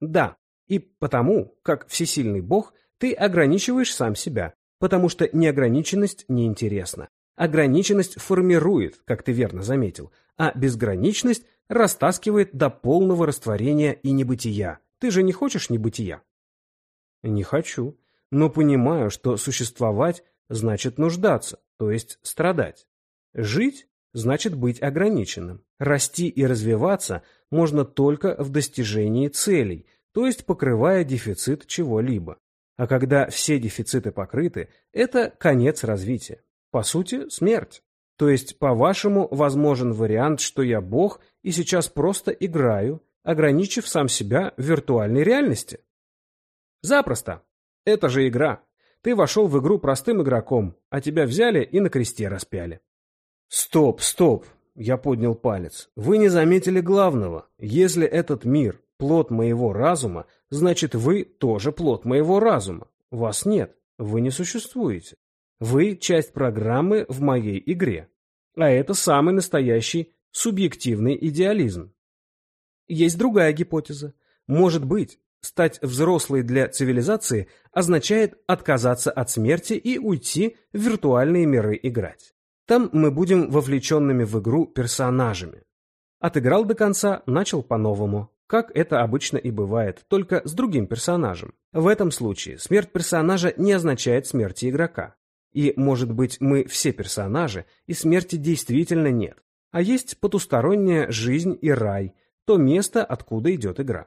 Да, и потому, как всесильный бог, ты ограничиваешь сам себя, потому что неограниченность неинтересна. Ограниченность формирует, как ты верно заметил, а безграничность растаскивает до полного растворения и небытия. Ты же не хочешь небытия? Не хочу, но понимаю, что существовать значит нуждаться, то есть страдать. Жить значит быть ограниченным. Расти и развиваться можно только в достижении целей, то есть покрывая дефицит чего-либо. А когда все дефициты покрыты, это конец развития. По сути, смерть. То есть, по-вашему, возможен вариант, что я бог и сейчас просто играю, ограничив сам себя в виртуальной реальности? Запросто. Это же игра. Ты вошел в игру простым игроком, а тебя взяли и на кресте распяли. Стоп, стоп. Я поднял палец. Вы не заметили главного. Если этот мир плод моего разума, значит вы тоже плод моего разума. Вас нет, вы не существуете. Вы часть программы в моей игре. А это самый настоящий субъективный идеализм. Есть другая гипотеза. Может быть, стать взрослой для цивилизации означает отказаться от смерти и уйти в виртуальные миры играть. Там мы будем вовлеченными в игру персонажами. Отыграл до конца, начал по-новому как это обычно и бывает, только с другим персонажем. В этом случае смерть персонажа не означает смерти игрока. И, может быть, мы все персонажи, и смерти действительно нет. А есть потусторонняя жизнь и рай, то место, откуда идет игра.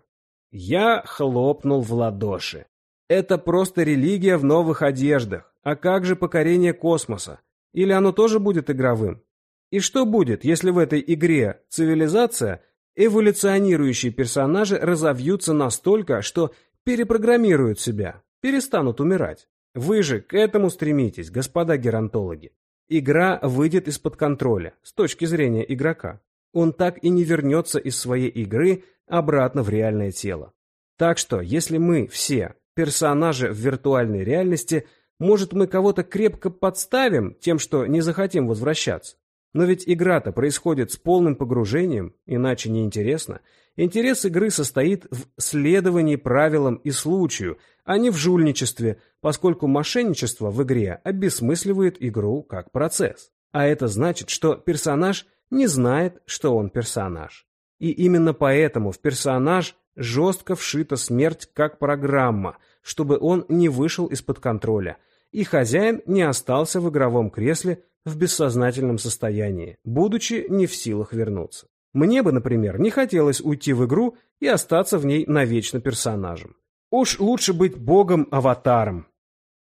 Я хлопнул в ладоши. Это просто религия в новых одеждах. А как же покорение космоса? Или оно тоже будет игровым? И что будет, если в этой игре цивилизация – Эволюционирующие персонажи разовьются настолько, что перепрограммируют себя, перестанут умирать. Вы же к этому стремитесь, господа геронтологи. игра выйдет из-под контроля с точки зрения игрока. Он так и не вернется из своей игры обратно в реальное тело. Так что, если мы все персонажи в виртуальной реальности, может мы кого-то крепко подставим тем, что не захотим возвращаться? Но ведь игра-то происходит с полным погружением, иначе не интересно. Интерес игры состоит в следовании правилам и случаю, а не в жульничестве, поскольку мошенничество в игре обесмысливает игру как процесс. А это значит, что персонаж не знает, что он персонаж. И именно поэтому в персонаж жестко вшита смерть как программа, чтобы он не вышел из-под контроля, и хозяин не остался в игровом кресле в бессознательном состоянии, будучи не в силах вернуться. Мне бы, например, не хотелось уйти в игру и остаться в ней навечно персонажем. Уж лучше быть богом-аватаром.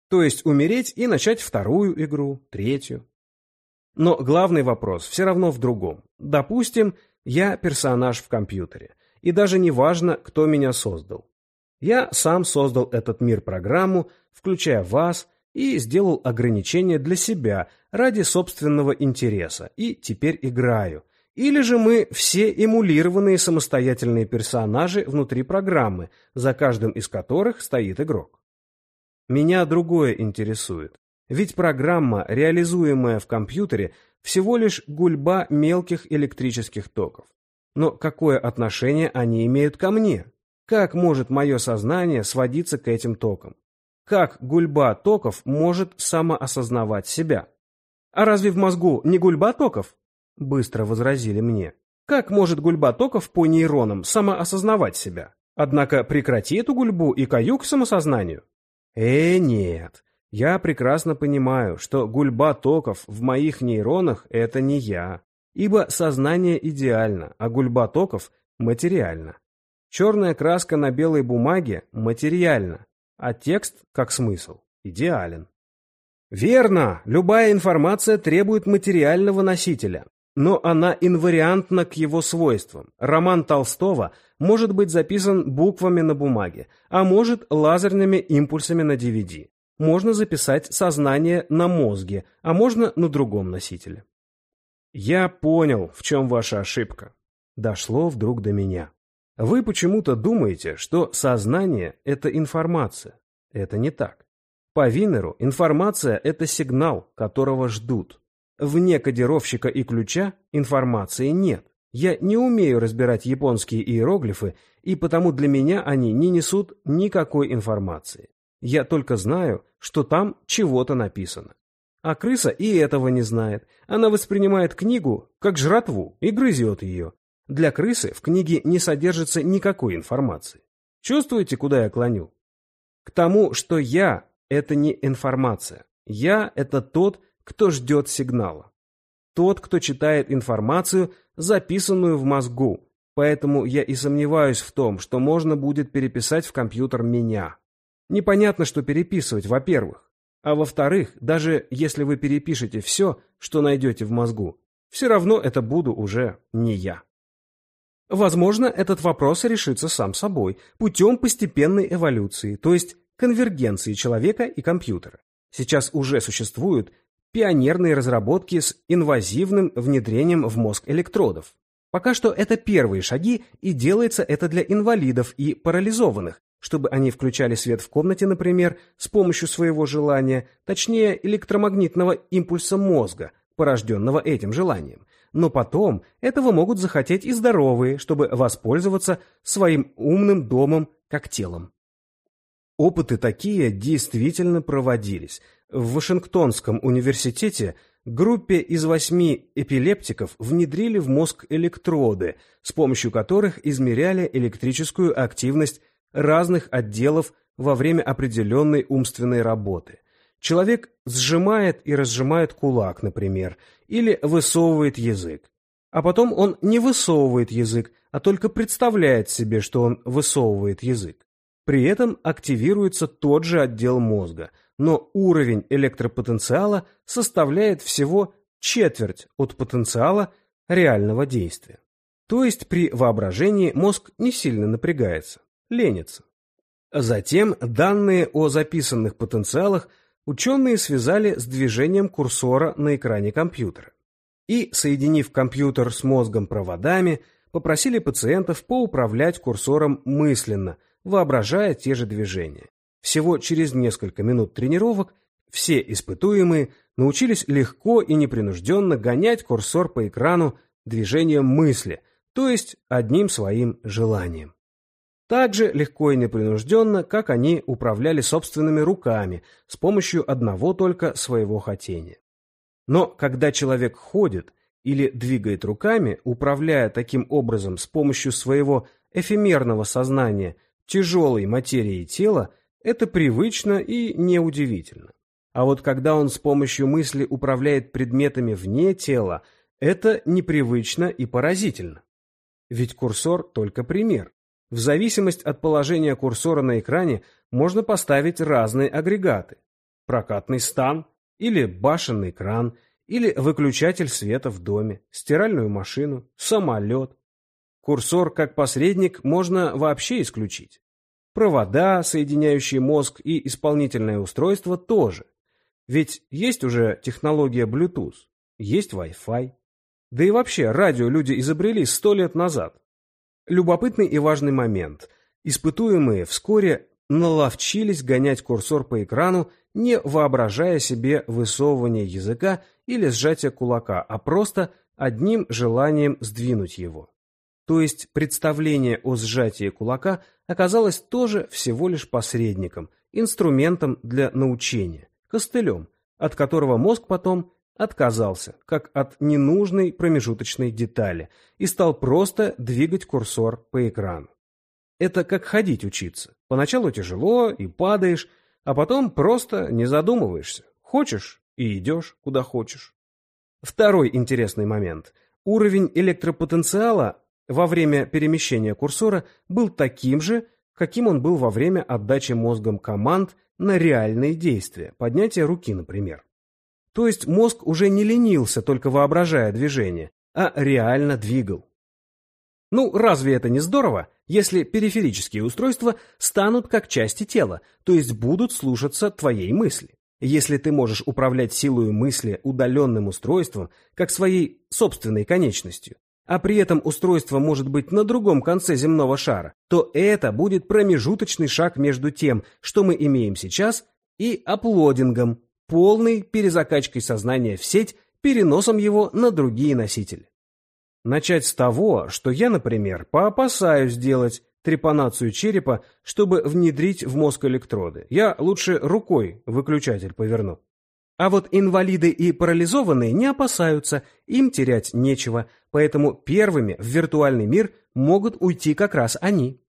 То есть умереть и начать вторую игру, третью. Но главный вопрос все равно в другом. Допустим, я персонаж в компьютере. И даже не важно, кто меня создал. Я сам создал этот мир-программу, включая вас, и сделал ограничения для себя ради собственного интереса, и теперь играю. Или же мы все эмулированные самостоятельные персонажи внутри программы, за каждым из которых стоит игрок. Меня другое интересует. Ведь программа, реализуемая в компьютере, всего лишь гульба мелких электрических токов. Но какое отношение они имеют ко мне? Как может мое сознание сводиться к этим токам? Как гульба токов может самоосознавать себя? А разве в мозгу не гульба токов? Быстро возразили мне. Как может гульба токов по нейронам самоосознавать себя? Однако прекрати эту гульбу и каю к самосознанию. Э, нет. Я прекрасно понимаю, что гульба токов в моих нейронах – это не я. Ибо сознание идеально, а гульба токов материально. Черная краска на белой бумаге материальна, а текст, как смысл, идеален. Верно, любая информация требует материального носителя, но она инвариантна к его свойствам. Роман Толстого может быть записан буквами на бумаге, а может лазерными импульсами на DVD. Можно записать сознание на мозге, а можно на другом носителе. Я понял, в чем ваша ошибка. Дошло вдруг до меня. Вы почему-то думаете, что сознание – это информация. Это не так. По Винеру информация – это сигнал, которого ждут. Вне кодировщика и ключа информации нет. Я не умею разбирать японские иероглифы, и потому для меня они не несут никакой информации. Я только знаю, что там чего-то написано. А крыса и этого не знает. Она воспринимает книгу как жратву и грызет ее, для крысы в книге не содержится никакой информации. Чувствуете, куда я клоню? К тому, что я – это не информация. Я – это тот, кто ждет сигнала. Тот, кто читает информацию, записанную в мозгу. Поэтому я и сомневаюсь в том, что можно будет переписать в компьютер меня. Непонятно, что переписывать, во-первых. А во-вторых, даже если вы перепишете все, что найдете в мозгу, все равно это буду уже не я. Возможно, этот вопрос решится сам собой, путем постепенной эволюции, то есть конвергенции человека и компьютера. Сейчас уже существуют пионерные разработки с инвазивным внедрением в мозг электродов. Пока что это первые шаги, и делается это для инвалидов и парализованных, чтобы они включали свет в комнате, например, с помощью своего желания, точнее электромагнитного импульса мозга, порожденного этим желанием но потом этого могут захотеть и здоровые, чтобы воспользоваться своим умным домом как телом. Опыты такие действительно проводились. В Вашингтонском университете группе из восьми эпилептиков внедрили в мозг электроды, с помощью которых измеряли электрическую активность разных отделов во время определенной умственной работы. Человек сжимает и разжимает кулак, например, или высовывает язык. А потом он не высовывает язык, а только представляет себе, что он высовывает язык. При этом активируется тот же отдел мозга, но уровень электропотенциала составляет всего четверть от потенциала реального действия. То есть при воображении мозг не сильно напрягается, ленится. Затем данные о записанных потенциалах ученые связали с движением курсора на экране компьютера. И, соединив компьютер с мозгом проводами, попросили пациентов поуправлять курсором мысленно, воображая те же движения. Всего через несколько минут тренировок все испытуемые научились легко и непринужденно гонять курсор по экрану движением мысли, то есть одним своим желанием. Так же легко и непринужденно, как они управляли собственными руками с помощью одного только своего хотения. Но когда человек ходит или двигает руками, управляя таким образом с помощью своего эфемерного сознания тяжелой материей тела, это привычно и неудивительно. А вот когда он с помощью мысли управляет предметами вне тела, это непривычно и поразительно. Ведь курсор только пример. В зависимости от положения курсора на экране можно поставить разные агрегаты. Прокатный стан или башенный кран, или выключатель света в доме, стиральную машину, самолет. Курсор как посредник можно вообще исключить. Провода, соединяющие мозг и исполнительное устройство тоже. Ведь есть уже технология Bluetooth, есть Wi-Fi. Да и вообще, радио люди изобрели сто лет назад. Любопытный и важный момент. Испытуемые вскоре наловчились гонять курсор по экрану, не воображая себе высовывание языка или сжатие кулака, а просто одним желанием сдвинуть его. То есть представление о сжатии кулака оказалось тоже всего лишь посредником, инструментом для научения, костылем, от которого мозг потом отказался, как от ненужной промежуточной детали, и стал просто двигать курсор по экрану. Это как ходить учиться. Поначалу тяжело и падаешь, а потом просто не задумываешься. Хочешь и идешь, куда хочешь. Второй интересный момент. Уровень электропотенциала во время перемещения курсора был таким же, каким он был во время отдачи мозгом команд на реальные действия, поднятие руки, например. То есть мозг уже не ленился, только воображая движение, а реально двигал. Ну, разве это не здорово, если периферические устройства станут как части тела, то есть будут слушаться твоей мысли? Если ты можешь управлять силой мысли удаленным устройством, как своей собственной конечностью, а при этом устройство может быть на другом конце земного шара, то это будет промежуточный шаг между тем, что мы имеем сейчас, и аплодингом, полной перезакачкой сознания в сеть, переносом его на другие носители. Начать с того, что я, например, поопасаюсь делать трепанацию черепа, чтобы внедрить в мозг электроды. Я лучше рукой выключатель поверну. А вот инвалиды и парализованные не опасаются, им терять нечего, поэтому первыми в виртуальный мир могут уйти как раз они.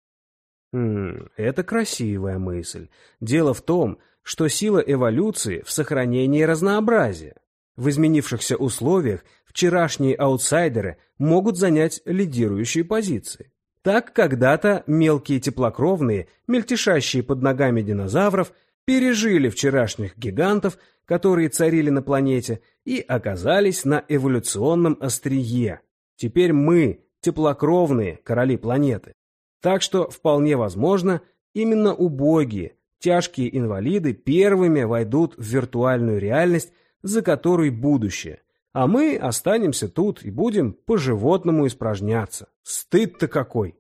Хм, это красивая мысль. Дело в том, что сила эволюции в сохранении разнообразия. В изменившихся условиях вчерашние аутсайдеры могут занять лидирующие позиции. Так когда-то мелкие теплокровные, мельтешащие под ногами динозавров, пережили вчерашних гигантов, которые царили на планете, и оказались на эволюционном острие. Теперь мы, теплокровные короли планеты. Так что, вполне возможно, именно убогие, тяжкие инвалиды первыми войдут в виртуальную реальность, за которой будущее, а мы останемся тут и будем по-животному испражняться. Стыд-то какой!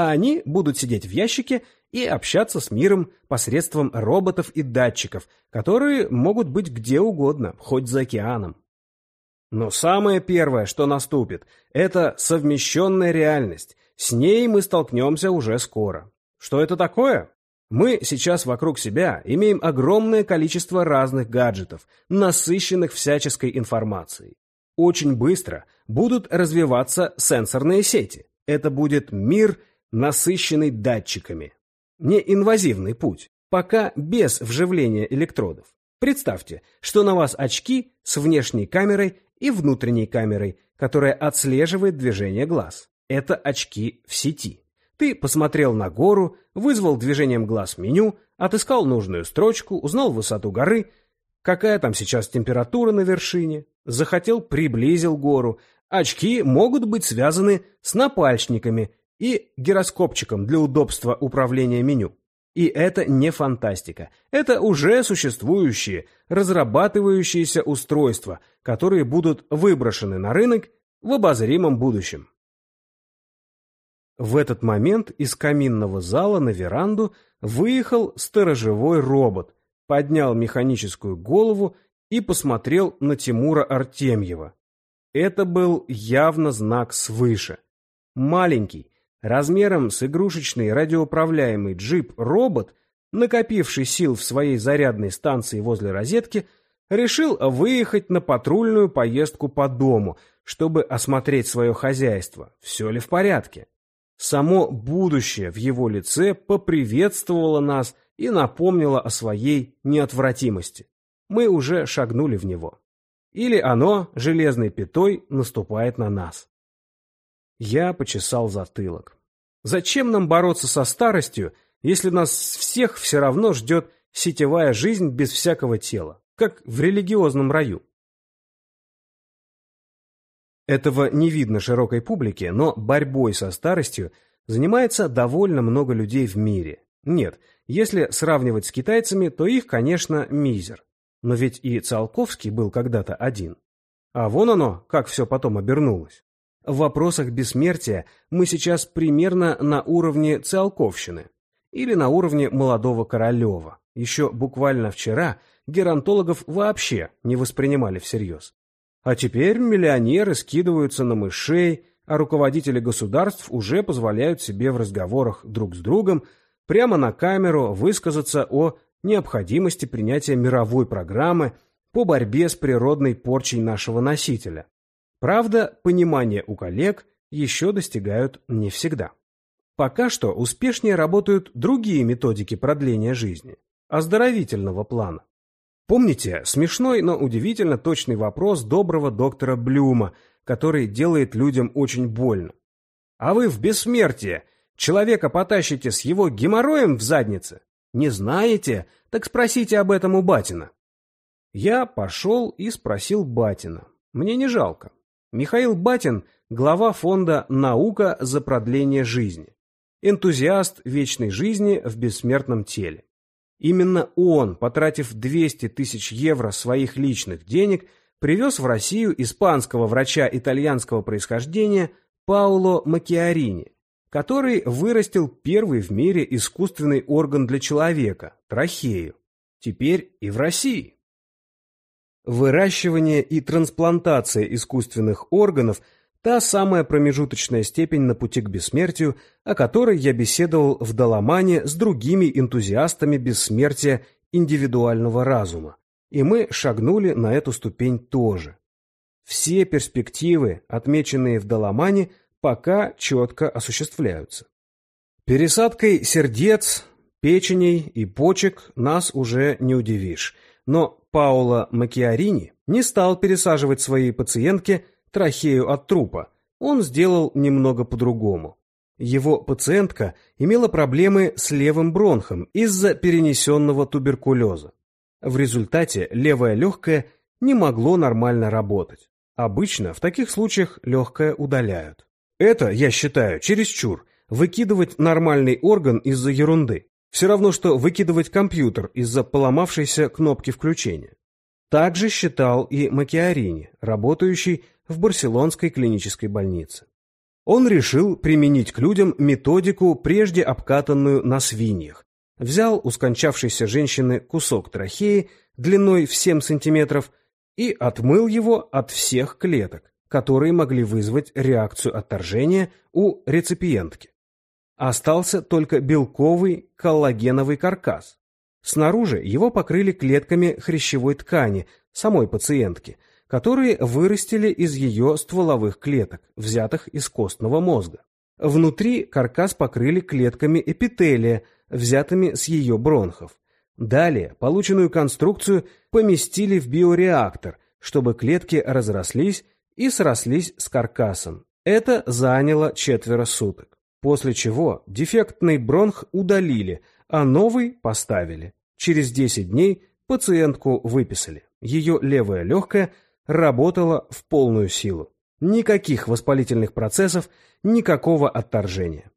А они будут сидеть в ящике и общаться с миром посредством роботов и датчиков, которые могут быть где угодно, хоть за океаном. Но самое первое, что наступит, это совмещенная реальность. С ней мы столкнемся уже скоро. Что это такое? Мы сейчас вокруг себя имеем огромное количество разных гаджетов, насыщенных всяческой информацией. Очень быстро будут развиваться сенсорные сети. Это будет мир, насыщенный датчиками. Неинвазивный путь, пока без вживления электродов. Представьте, что на вас очки с внешней камерой и внутренней камерой, которая отслеживает движение глаз. Это очки в сети. Ты посмотрел на гору, вызвал движением глаз меню, отыскал нужную строчку, узнал высоту горы, какая там сейчас температура на вершине, захотел, приблизил гору. Очки могут быть связаны с напальчниками и гироскопчиком для удобства управления меню. И это не фантастика. Это уже существующие, разрабатывающиеся устройства, которые будут выброшены на рынок в обозримом будущем. В этот момент из каминного зала на веранду выехал сторожевой робот, поднял механическую голову и посмотрел на Тимура Артемьева. Это был явно знак свыше. Маленький, размером с игрушечный радиоуправляемый джип-робот, накопивший сил в своей зарядной станции возле розетки, решил выехать на патрульную поездку по дому, чтобы осмотреть свое хозяйство, все ли в порядке. Само будущее в его лице поприветствовало нас и напомнило о своей неотвратимости. Мы уже шагнули в него. Или оно, железной пятой, наступает на нас. Я почесал затылок. Зачем нам бороться со старостью, если нас всех все равно ждет сетевая жизнь без всякого тела, как в религиозном раю? Этого не видно широкой публике, но борьбой со старостью занимается довольно много людей в мире. Нет, если сравнивать с китайцами, то их, конечно, мизер. Но ведь и Циолковский был когда-то один. А вон оно, как все потом обернулось. В вопросах бессмертия мы сейчас примерно на уровне Циолковщины или на уровне молодого Королева. Еще буквально вчера геронтологов вообще не воспринимали всерьез. А теперь миллионеры скидываются на мышей, а руководители государств уже позволяют себе в разговорах друг с другом прямо на камеру высказаться о необходимости принятия мировой программы по борьбе с природной порчей нашего носителя. Правда, понимание у коллег еще достигают не всегда. Пока что успешнее работают другие методики продления жизни, оздоровительного плана. Помните смешной, но удивительно точный вопрос доброго доктора Блюма, который делает людям очень больно? А вы в бессмертие человека потащите с его геморроем в заднице? Не знаете? Так спросите об этом у Батина. Я пошел и спросил Батина. Мне не жалко. Михаил Батин – глава фонда «Наука за продление жизни», энтузиаст вечной жизни в бессмертном теле. Именно он, потратив 200 тысяч евро своих личных денег, привез в Россию испанского врача итальянского происхождения Пауло Макиарини, который вырастил первый в мире искусственный орган для человека – трахею. Теперь и в России. Выращивание и трансплантация искусственных органов – та самая промежуточная степень на пути к бессмертию, о которой я беседовал в Даламане с другими энтузиастами бессмертия индивидуального разума. И мы шагнули на эту ступень тоже. Все перспективы, отмеченные в Даламане, пока четко осуществляются. Пересадкой сердец, печеней и почек нас уже не удивишь – но Паоло Макиарини не стал пересаживать своей пациентке трахею от трупа. Он сделал немного по-другому. Его пациентка имела проблемы с левым бронхом из-за перенесенного туберкулеза. В результате левое легкое не могло нормально работать. Обычно в таких случаях легкое удаляют. Это, я считаю, чересчур – выкидывать нормальный орган из-за ерунды. Все равно, что выкидывать компьютер из-за поломавшейся кнопки включения. Так же считал и Макиарини, работающий в Барселонской клинической больнице. Он решил применить к людям методику, прежде обкатанную на свиньях. Взял у скончавшейся женщины кусок трахеи длиной в 7 сантиметров и отмыл его от всех клеток, которые могли вызвать реакцию отторжения у реципиентки. Остался только белковый коллагеновый каркас. Снаружи его покрыли клетками хрящевой ткани самой пациентки, которые вырастили из ее стволовых клеток, взятых из костного мозга. Внутри каркас покрыли клетками эпителия, взятыми с ее бронхов. Далее полученную конструкцию поместили в биореактор, чтобы клетки разрослись и срослись с каркасом. Это заняло четверо суток. После чего дефектный бронх удалили, а новый поставили. Через 10 дней пациентку выписали. Ее левое легкое работало в полную силу. Никаких воспалительных процессов, никакого отторжения.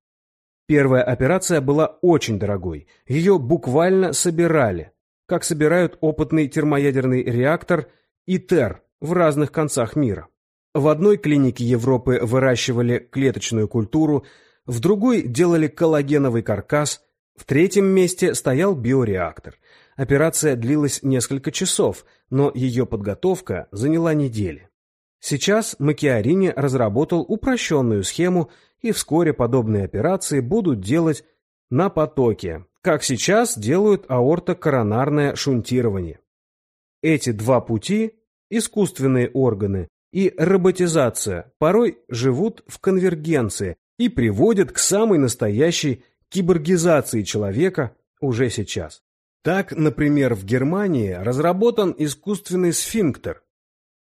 Первая операция была очень дорогой. Ее буквально собирали, как собирают опытный термоядерный реактор ИТЕР в разных концах мира. В одной клинике Европы выращивали клеточную культуру, в другой делали коллагеновый каркас, в третьем месте стоял биореактор. Операция длилась несколько часов, но ее подготовка заняла недели. Сейчас Макиарини разработал упрощенную схему, и вскоре подобные операции будут делать на потоке, как сейчас делают аортокоронарное шунтирование. Эти два пути, искусственные органы и роботизация, порой живут в конвергенции и приводят к самой настоящей киборгизации человека уже сейчас. Так, например, в Германии разработан искусственный сфинктер.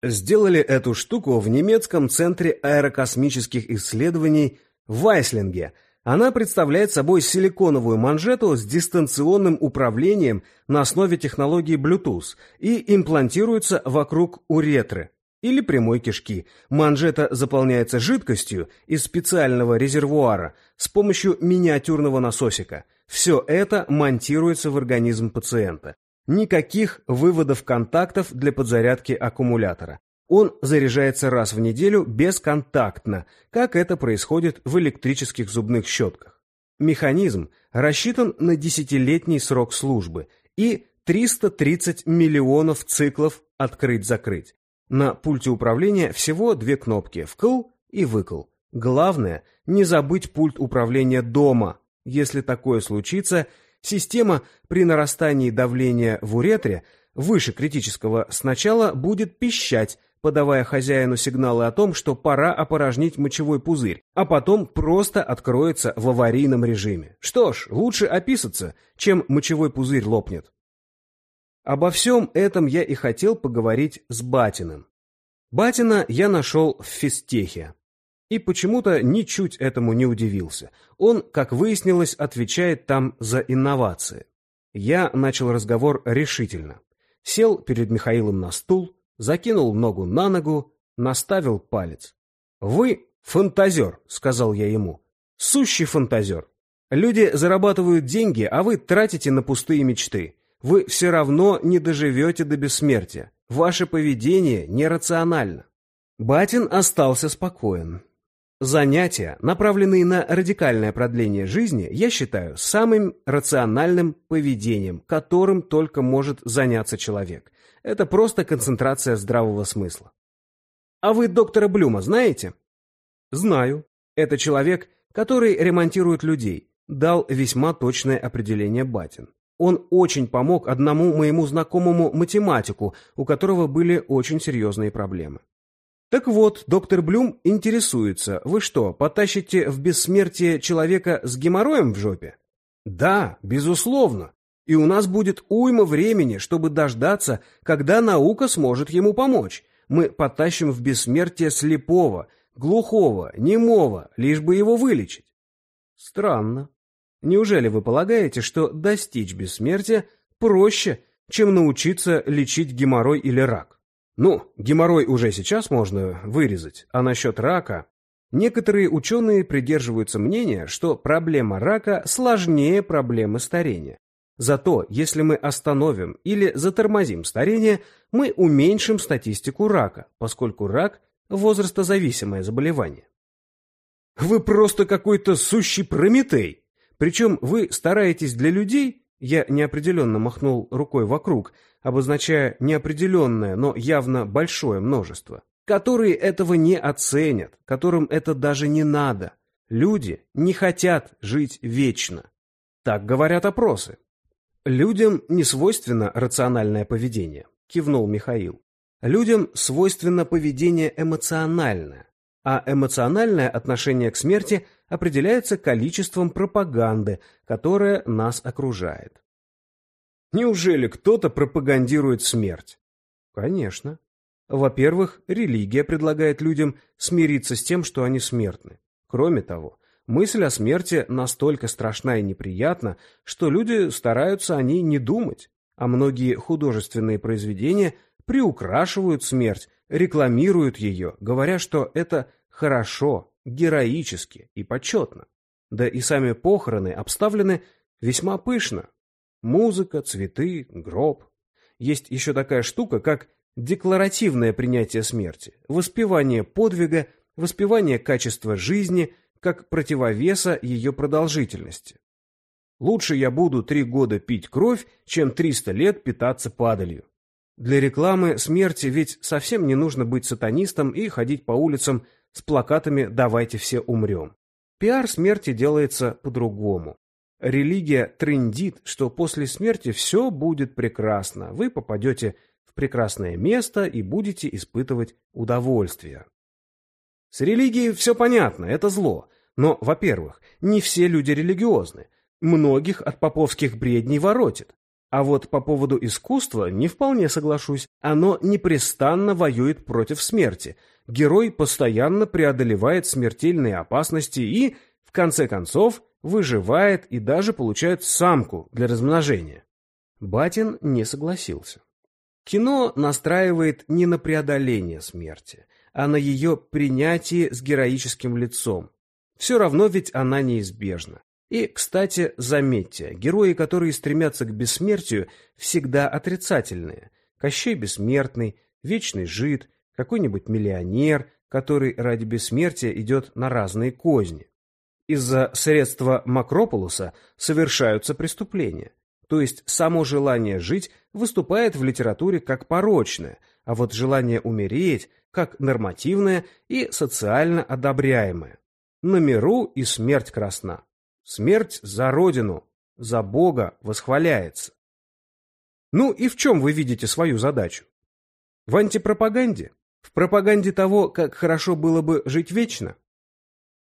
Сделали эту штуку в немецком центре аэрокосмических исследований в Вайслинге. Она представляет собой силиконовую манжету с дистанционным управлением на основе технологии Bluetooth и имплантируется вокруг уретры или прямой кишки. Манжета заполняется жидкостью из специального резервуара с помощью миниатюрного насосика – все это монтируется в организм пациента. Никаких выводов контактов для подзарядки аккумулятора. Он заряжается раз в неделю бесконтактно, как это происходит в электрических зубных щетках. Механизм рассчитан на десятилетний срок службы и 330 миллионов циклов открыть-закрыть. На пульте управления всего две кнопки «вкл» и «выкл». Главное – не забыть пульт управления дома, если такое случится, система при нарастании давления в уретре выше критического сначала будет пищать, подавая хозяину сигналы о том, что пора опорожнить мочевой пузырь, а потом просто откроется в аварийном режиме. Что ж, лучше описаться, чем мочевой пузырь лопнет. Обо всем этом я и хотел поговорить с Батиным. Батина я нашел в физтехе. И почему-то ничуть этому не удивился. Он, как выяснилось, отвечает там за инновации. Я начал разговор решительно. Сел перед Михаилом на стул, закинул ногу на ногу, наставил палец. «Вы фантазер», — сказал я ему. «Сущий фантазер. Люди зарабатывают деньги, а вы тратите на пустые мечты. Вы все равно не доживете до бессмертия. Ваше поведение нерационально». Батин остался спокоен. Занятия, направленные на радикальное продление жизни, я считаю самым рациональным поведением, которым только может заняться человек. Это просто концентрация здравого смысла. А вы доктора Блюма знаете? Знаю. Это человек, который ремонтирует людей, дал весьма точное определение Батин. Он очень помог одному моему знакомому математику, у которого были очень серьезные проблемы. Так вот, доктор Блюм интересуется, вы что, потащите в бессмертие человека с геморроем в жопе? Да, безусловно. И у нас будет уйма времени, чтобы дождаться, когда наука сможет ему помочь. Мы потащим в бессмертие слепого, глухого, немого, лишь бы его вылечить. Странно. Неужели вы полагаете, что достичь бессмертия проще, чем научиться лечить геморрой или рак? Ну, геморрой уже сейчас можно вырезать, а насчет рака... Некоторые ученые придерживаются мнения, что проблема рака сложнее проблемы старения. Зато, если мы остановим или затормозим старение, мы уменьшим статистику рака, поскольку рак – возрастозависимое заболевание. Вы просто какой-то сущий Прометей. Причем вы стараетесь для людей, я неопределенно махнул рукой вокруг, обозначая неопределенное, но явно большое множество, которые этого не оценят, которым это даже не надо. Люди не хотят жить вечно. Так говорят опросы. Людям не свойственно рациональное поведение, кивнул Михаил. Людям свойственно поведение эмоциональное, а эмоциональное отношение к смерти определяется количеством пропаганды, которая нас окружает. Неужели кто-то пропагандирует смерть? Конечно. Во-первых, религия предлагает людям смириться с тем, что они смертны. Кроме того, мысль о смерти настолько страшна и неприятна, что люди стараются о ней не думать, а многие художественные произведения приукрашивают смерть, рекламируют ее, говоря, что это хорошо, героически и почетно. да и сами похороны обставлены весьма пышно. Музыка, цветы, гроб. Есть еще такая штука, как декларативное принятие смерти, воспевание подвига, воспевание качества жизни как противовеса ее продолжительности. Лучше я буду три года пить кровь, чем триста лет питаться падалью. Для рекламы смерти ведь совсем не нужно быть сатанистом и ходить по улицам с плакатами «давайте все умрем». Пиар смерти делается по-другому. Религия трендит, что после смерти все будет прекрасно, вы попадете в прекрасное место и будете испытывать удовольствие. С религией все понятно, это зло. Но, во-первых, не все люди религиозны. Многих от поповских бредней воротит. А вот по поводу искусства не вполне соглашусь. Оно непрестанно воюет против смерти. Герой постоянно преодолевает смертельные опасности и, в конце концов, выживает и даже получает самку для размножения. Батин не согласился. Кино настраивает не на преодоление смерти, а на ее принятие с героическим лицом. Все равно ведь она неизбежна. И, кстати, заметьте, герои, которые стремятся к бессмертию, всегда отрицательные. Кощей бессмертный, вечный жид, какой-нибудь миллионер, который ради бессмертия идет на разные козни. Из-за средства Макрополуса совершаются преступления. То есть само желание жить выступает в литературе как порочное, а вот желание умереть как нормативное и социально одобряемое. На миру и смерть красна. Смерть за родину, за Бога восхваляется. Ну и в чем вы видите свою задачу? В антипропаганде? В пропаганде того, как хорошо было бы жить вечно?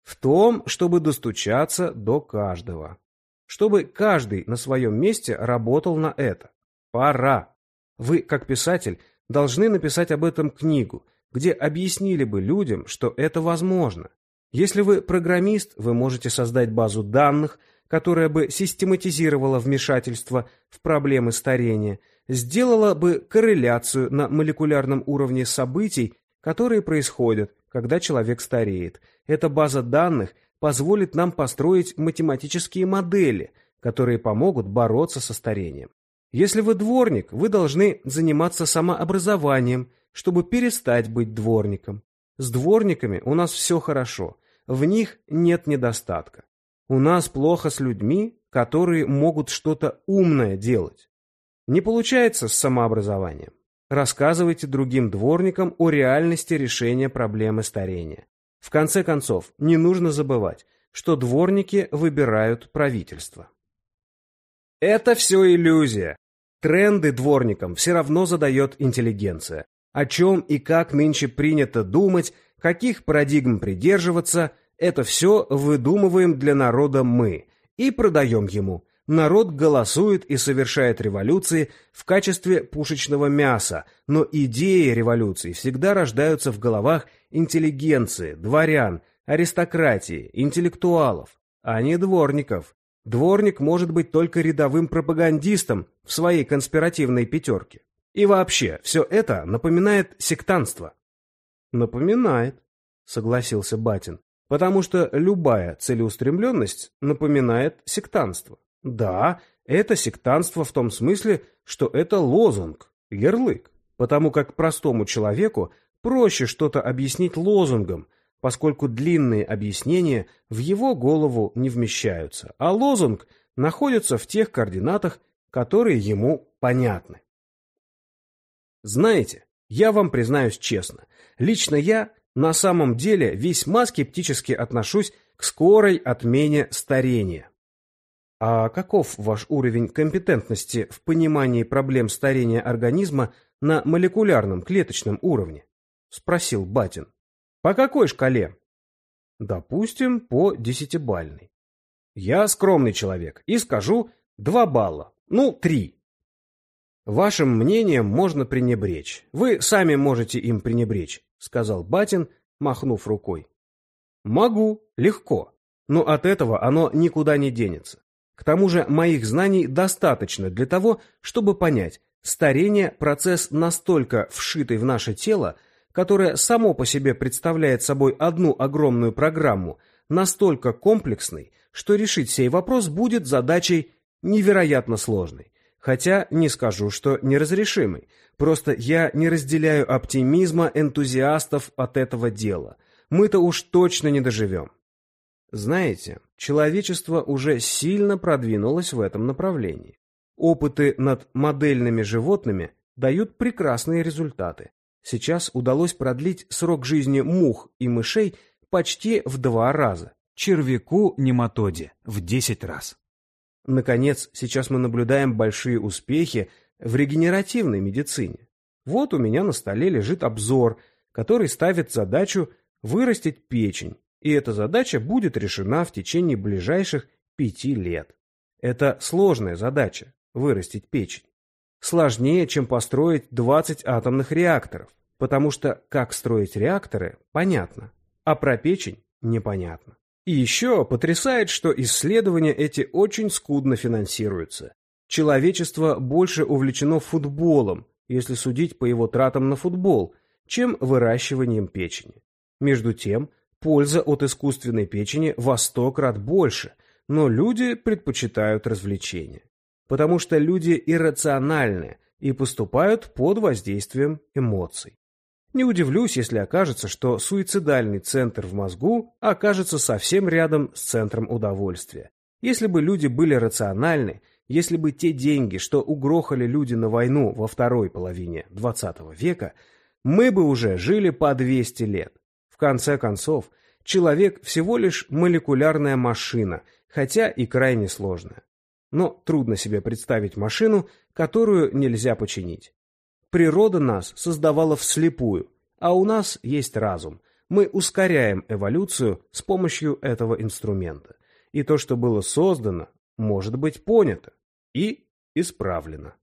В том, чтобы достучаться до каждого. Чтобы каждый на своем месте работал на это. Пора. Вы, как писатель, должны написать об этом книгу, где объяснили бы людям, что это возможно, если вы программист, вы можете создать базу данных, которая бы систематизировала вмешательство в проблемы старения, сделала бы корреляцию на молекулярном уровне событий, которые происходят, когда человек стареет. Эта база данных позволит нам построить математические модели, которые помогут бороться со старением. Если вы дворник, вы должны заниматься самообразованием, чтобы перестать быть дворником. С дворниками у нас все хорошо в них нет недостатка. У нас плохо с людьми, которые могут что-то умное делать. Не получается с самообразованием. Рассказывайте другим дворникам о реальности решения проблемы старения. В конце концов, не нужно забывать, что дворники выбирают правительство. Это все иллюзия. Тренды дворникам все равно задает интеллигенция. О чем и как нынче принято думать, каких парадигм придерживаться, это все выдумываем для народа мы и продаем ему. Народ голосует и совершает революции в качестве пушечного мяса, но идеи революции всегда рождаются в головах интеллигенции, дворян, аристократии, интеллектуалов, а не дворников. Дворник может быть только рядовым пропагандистом в своей конспиративной пятерке. И вообще, все это напоминает сектантство. Напоминает, согласился Батин, потому что любая целеустремленность напоминает сектанство. Да, это сектанство в том смысле, что это лозунг, ярлык, потому как простому человеку проще что-то объяснить лозунгом, поскольку длинные объяснения в его голову не вмещаются, а лозунг находится в тех координатах, которые ему понятны. Знаете, я вам признаюсь честно, лично я на самом деле весьма скептически отношусь к скорой отмене старения. А каков ваш уровень компетентности в понимании проблем старения организма на молекулярном клеточном уровне? Спросил Батин. По какой шкале? Допустим, по десятибальной. Я скромный человек и скажу два балла, ну, три. Вашим мнением можно пренебречь. Вы сами можете им пренебречь, сказал Батин, махнув рукой. Могу, легко. Но от этого оно никуда не денется. К тому же моих знаний достаточно для того, чтобы понять, старение – процесс настолько вшитый в наше тело, которое само по себе представляет собой одну огромную программу, настолько комплексный, что решить сей вопрос будет задачей невероятно сложной. Хотя не скажу, что неразрешимой. Просто я не разделяю оптимизма энтузиастов от этого дела. Мы-то уж точно не доживем. Знаете, человечество уже сильно продвинулось в этом направлении. Опыты над модельными животными дают прекрасные результаты. Сейчас удалось продлить срок жизни мух и мышей почти в два раза. Червяку-нематоде в 10 раз. Наконец, сейчас мы наблюдаем большие успехи в регенеративной медицине. Вот у меня на столе лежит обзор, который ставит задачу вырастить печень, и эта задача будет решена в течение ближайших пяти лет. Это сложная задача – вырастить печень. Сложнее, чем построить 20 атомных реакторов, потому что как строить реакторы – понятно, а про печень – непонятно. И еще потрясает, что исследования эти очень скудно финансируются. Человечество больше увлечено футболом, если судить по его тратам на футбол, чем выращиванием печени. Между тем, польза от искусственной печени во сто крат больше, но люди предпочитают развлечения. Потому что люди иррациональны и поступают под воздействием эмоций. Не удивлюсь, если окажется, что суицидальный центр в мозгу окажется совсем рядом с центром удовольствия. Если бы люди были рациональны, если бы те деньги, что угрохали люди на войну во второй половине XX века, мы бы уже жили по 200 лет. Конце концов, человек всего лишь молекулярная машина, хотя и крайне сложная. Но трудно себе представить машину, которую нельзя починить. Природа нас создавала вслепую, а у нас есть разум. Мы ускоряем эволюцию с помощью этого инструмента. И то, что было создано, может быть понято и исправлено.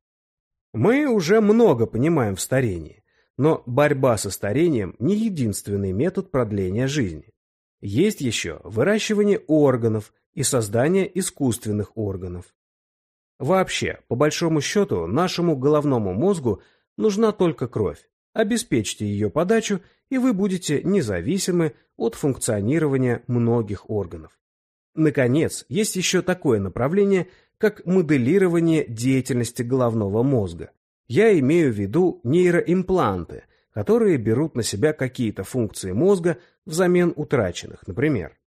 Мы уже много понимаем в старении, но борьба со старением не единственный метод продления жизни. Есть еще выращивание органов и создание искусственных органов. Вообще, по большому счету, нашему головному мозгу – Нужна только кровь. Обеспечьте ее подачу, и вы будете независимы от функционирования многих органов. Наконец, есть еще такое направление, как моделирование деятельности головного мозга. Я имею в виду нейроимпланты, которые берут на себя какие-то функции мозга взамен утраченных, например.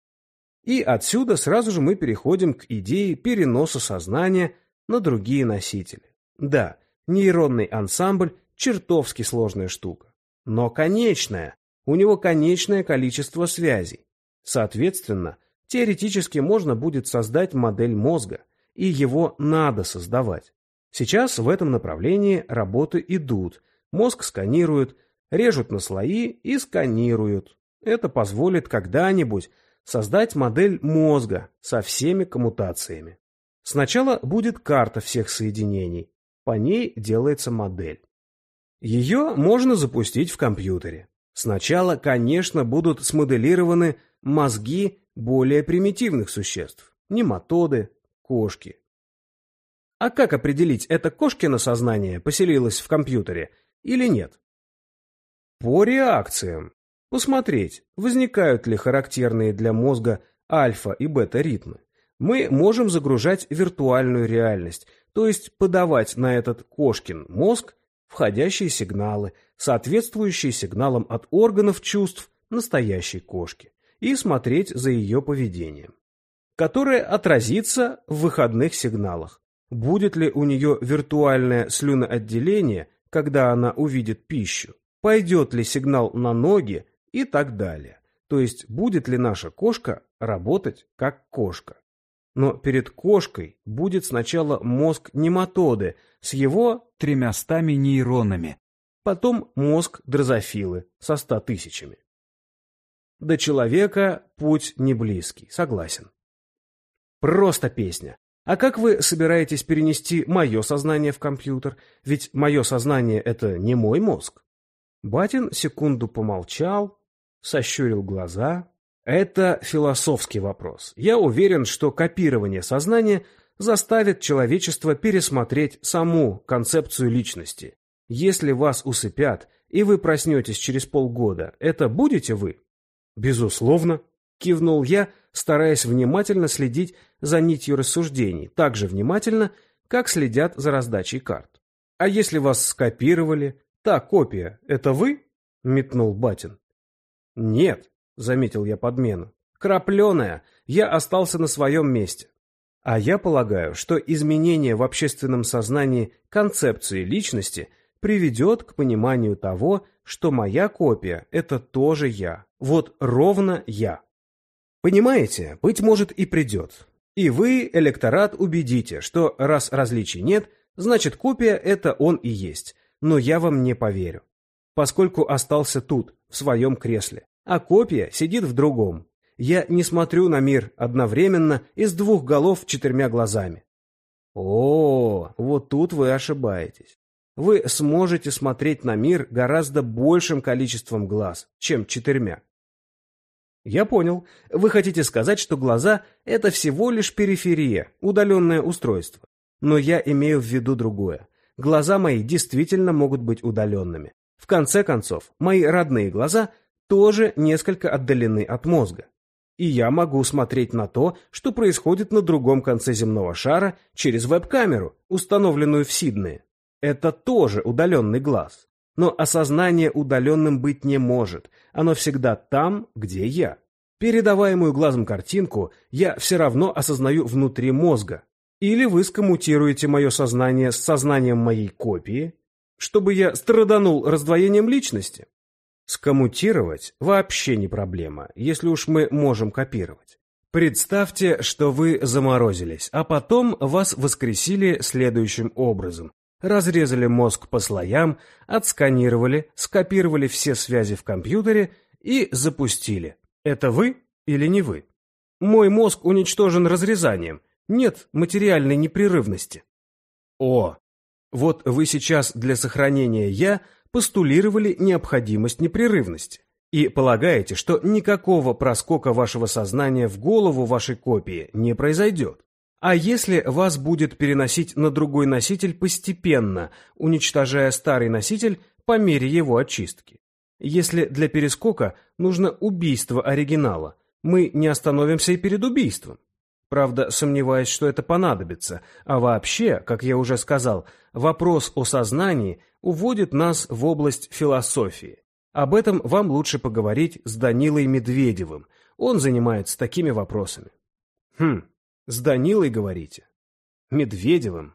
И отсюда сразу же мы переходим к идее переноса сознания на другие носители. Да, Нейронный ансамбль – чертовски сложная штука. Но конечная. У него конечное количество связей. Соответственно, теоретически можно будет создать модель мозга, и его надо создавать. Сейчас в этом направлении работы идут. Мозг сканируют, режут на слои и сканируют. Это позволит когда-нибудь создать модель мозга со всеми коммутациями. Сначала будет карта всех соединений, по ней делается модель. Ее можно запустить в компьютере. Сначала, конечно, будут смоделированы мозги более примитивных существ, нематоды, кошки. А как определить, это кошкино сознание поселилось в компьютере или нет? По реакциям. Посмотреть, возникают ли характерные для мозга альфа и бета ритмы. Мы можем загружать виртуальную реальность, то есть подавать на этот кошкин мозг входящие сигналы, соответствующие сигналам от органов чувств настоящей кошки, и смотреть за ее поведением, которое отразится в выходных сигналах. Будет ли у нее виртуальное слюноотделение, когда она увидит пищу, пойдет ли сигнал на ноги и так далее. То есть будет ли наша кошка работать как кошка. Но перед кошкой будет сначала мозг нематоды с его тремястами нейронами, потом мозг дрозофилы со ста тысячами. До человека путь не близкий, согласен. Просто песня. А как вы собираетесь перенести мое сознание в компьютер? Ведь мое сознание — это не мой мозг. Батин секунду помолчал, сощурил глаза, это философский вопрос. Я уверен, что копирование сознания заставит человечество пересмотреть саму концепцию личности. Если вас усыпят, и вы проснетесь через полгода, это будете вы? Безусловно, кивнул я, стараясь внимательно следить за нитью рассуждений, так же внимательно, как следят за раздачей карт. «А если вас скопировали? Та копия, это вы?» — метнул Батин. «Нет», — заметил я подмену. «Крапленая, я остался на своем месте. А я полагаю, что изменение в общественном сознании концепции личности приведет к пониманию того, что моя копия – это тоже я. Вот ровно я. Понимаете, быть может и придет. И вы, электорат, убедите, что раз различий нет, значит копия – это он и есть. Но я вам не поверю. Поскольку остался тут, в своем кресле, а копия сидит в другом. Я не смотрю на мир одновременно из двух голов четырьмя глазами. О, вот тут вы ошибаетесь. Вы сможете смотреть на мир гораздо большим количеством глаз, чем четырьмя. Я понял. Вы хотите сказать, что глаза – это всего лишь периферия, удаленное устройство. Но я имею в виду другое. Глаза мои действительно могут быть удаленными. В конце концов, мои родные глаза тоже несколько отдалены от мозга и я могу смотреть на то, что происходит на другом конце земного шара через веб-камеру, установленную в Сиднее. Это тоже удаленный глаз. Но осознание удаленным быть не может, оно всегда там, где я. Передаваемую глазом картинку я все равно осознаю внутри мозга. Или вы скоммутируете мое сознание с сознанием моей копии, чтобы я страданул раздвоением личности. Скоммутировать вообще не проблема, если уж мы можем копировать. Представьте, что вы заморозились, а потом вас воскресили следующим образом. Разрезали мозг по слоям, отсканировали, скопировали все связи в компьютере и запустили. Это вы или не вы? Мой мозг уничтожен разрезанием. Нет материальной непрерывности. О, вот вы сейчас для сохранения «я» постулировали необходимость непрерывности и полагаете, что никакого проскока вашего сознания в голову вашей копии не произойдет. А если вас будет переносить на другой носитель постепенно, уничтожая старый носитель по мере его очистки? Если для перескока нужно убийство оригинала, мы не остановимся и перед убийством. Правда, сомневаюсь, что это понадобится. А вообще, как я уже сказал, вопрос о сознании уводит нас в область философии. Об этом вам лучше поговорить с Данилой Медведевым. Он занимается такими вопросами. Хм, с Данилой говорите? Медведевым?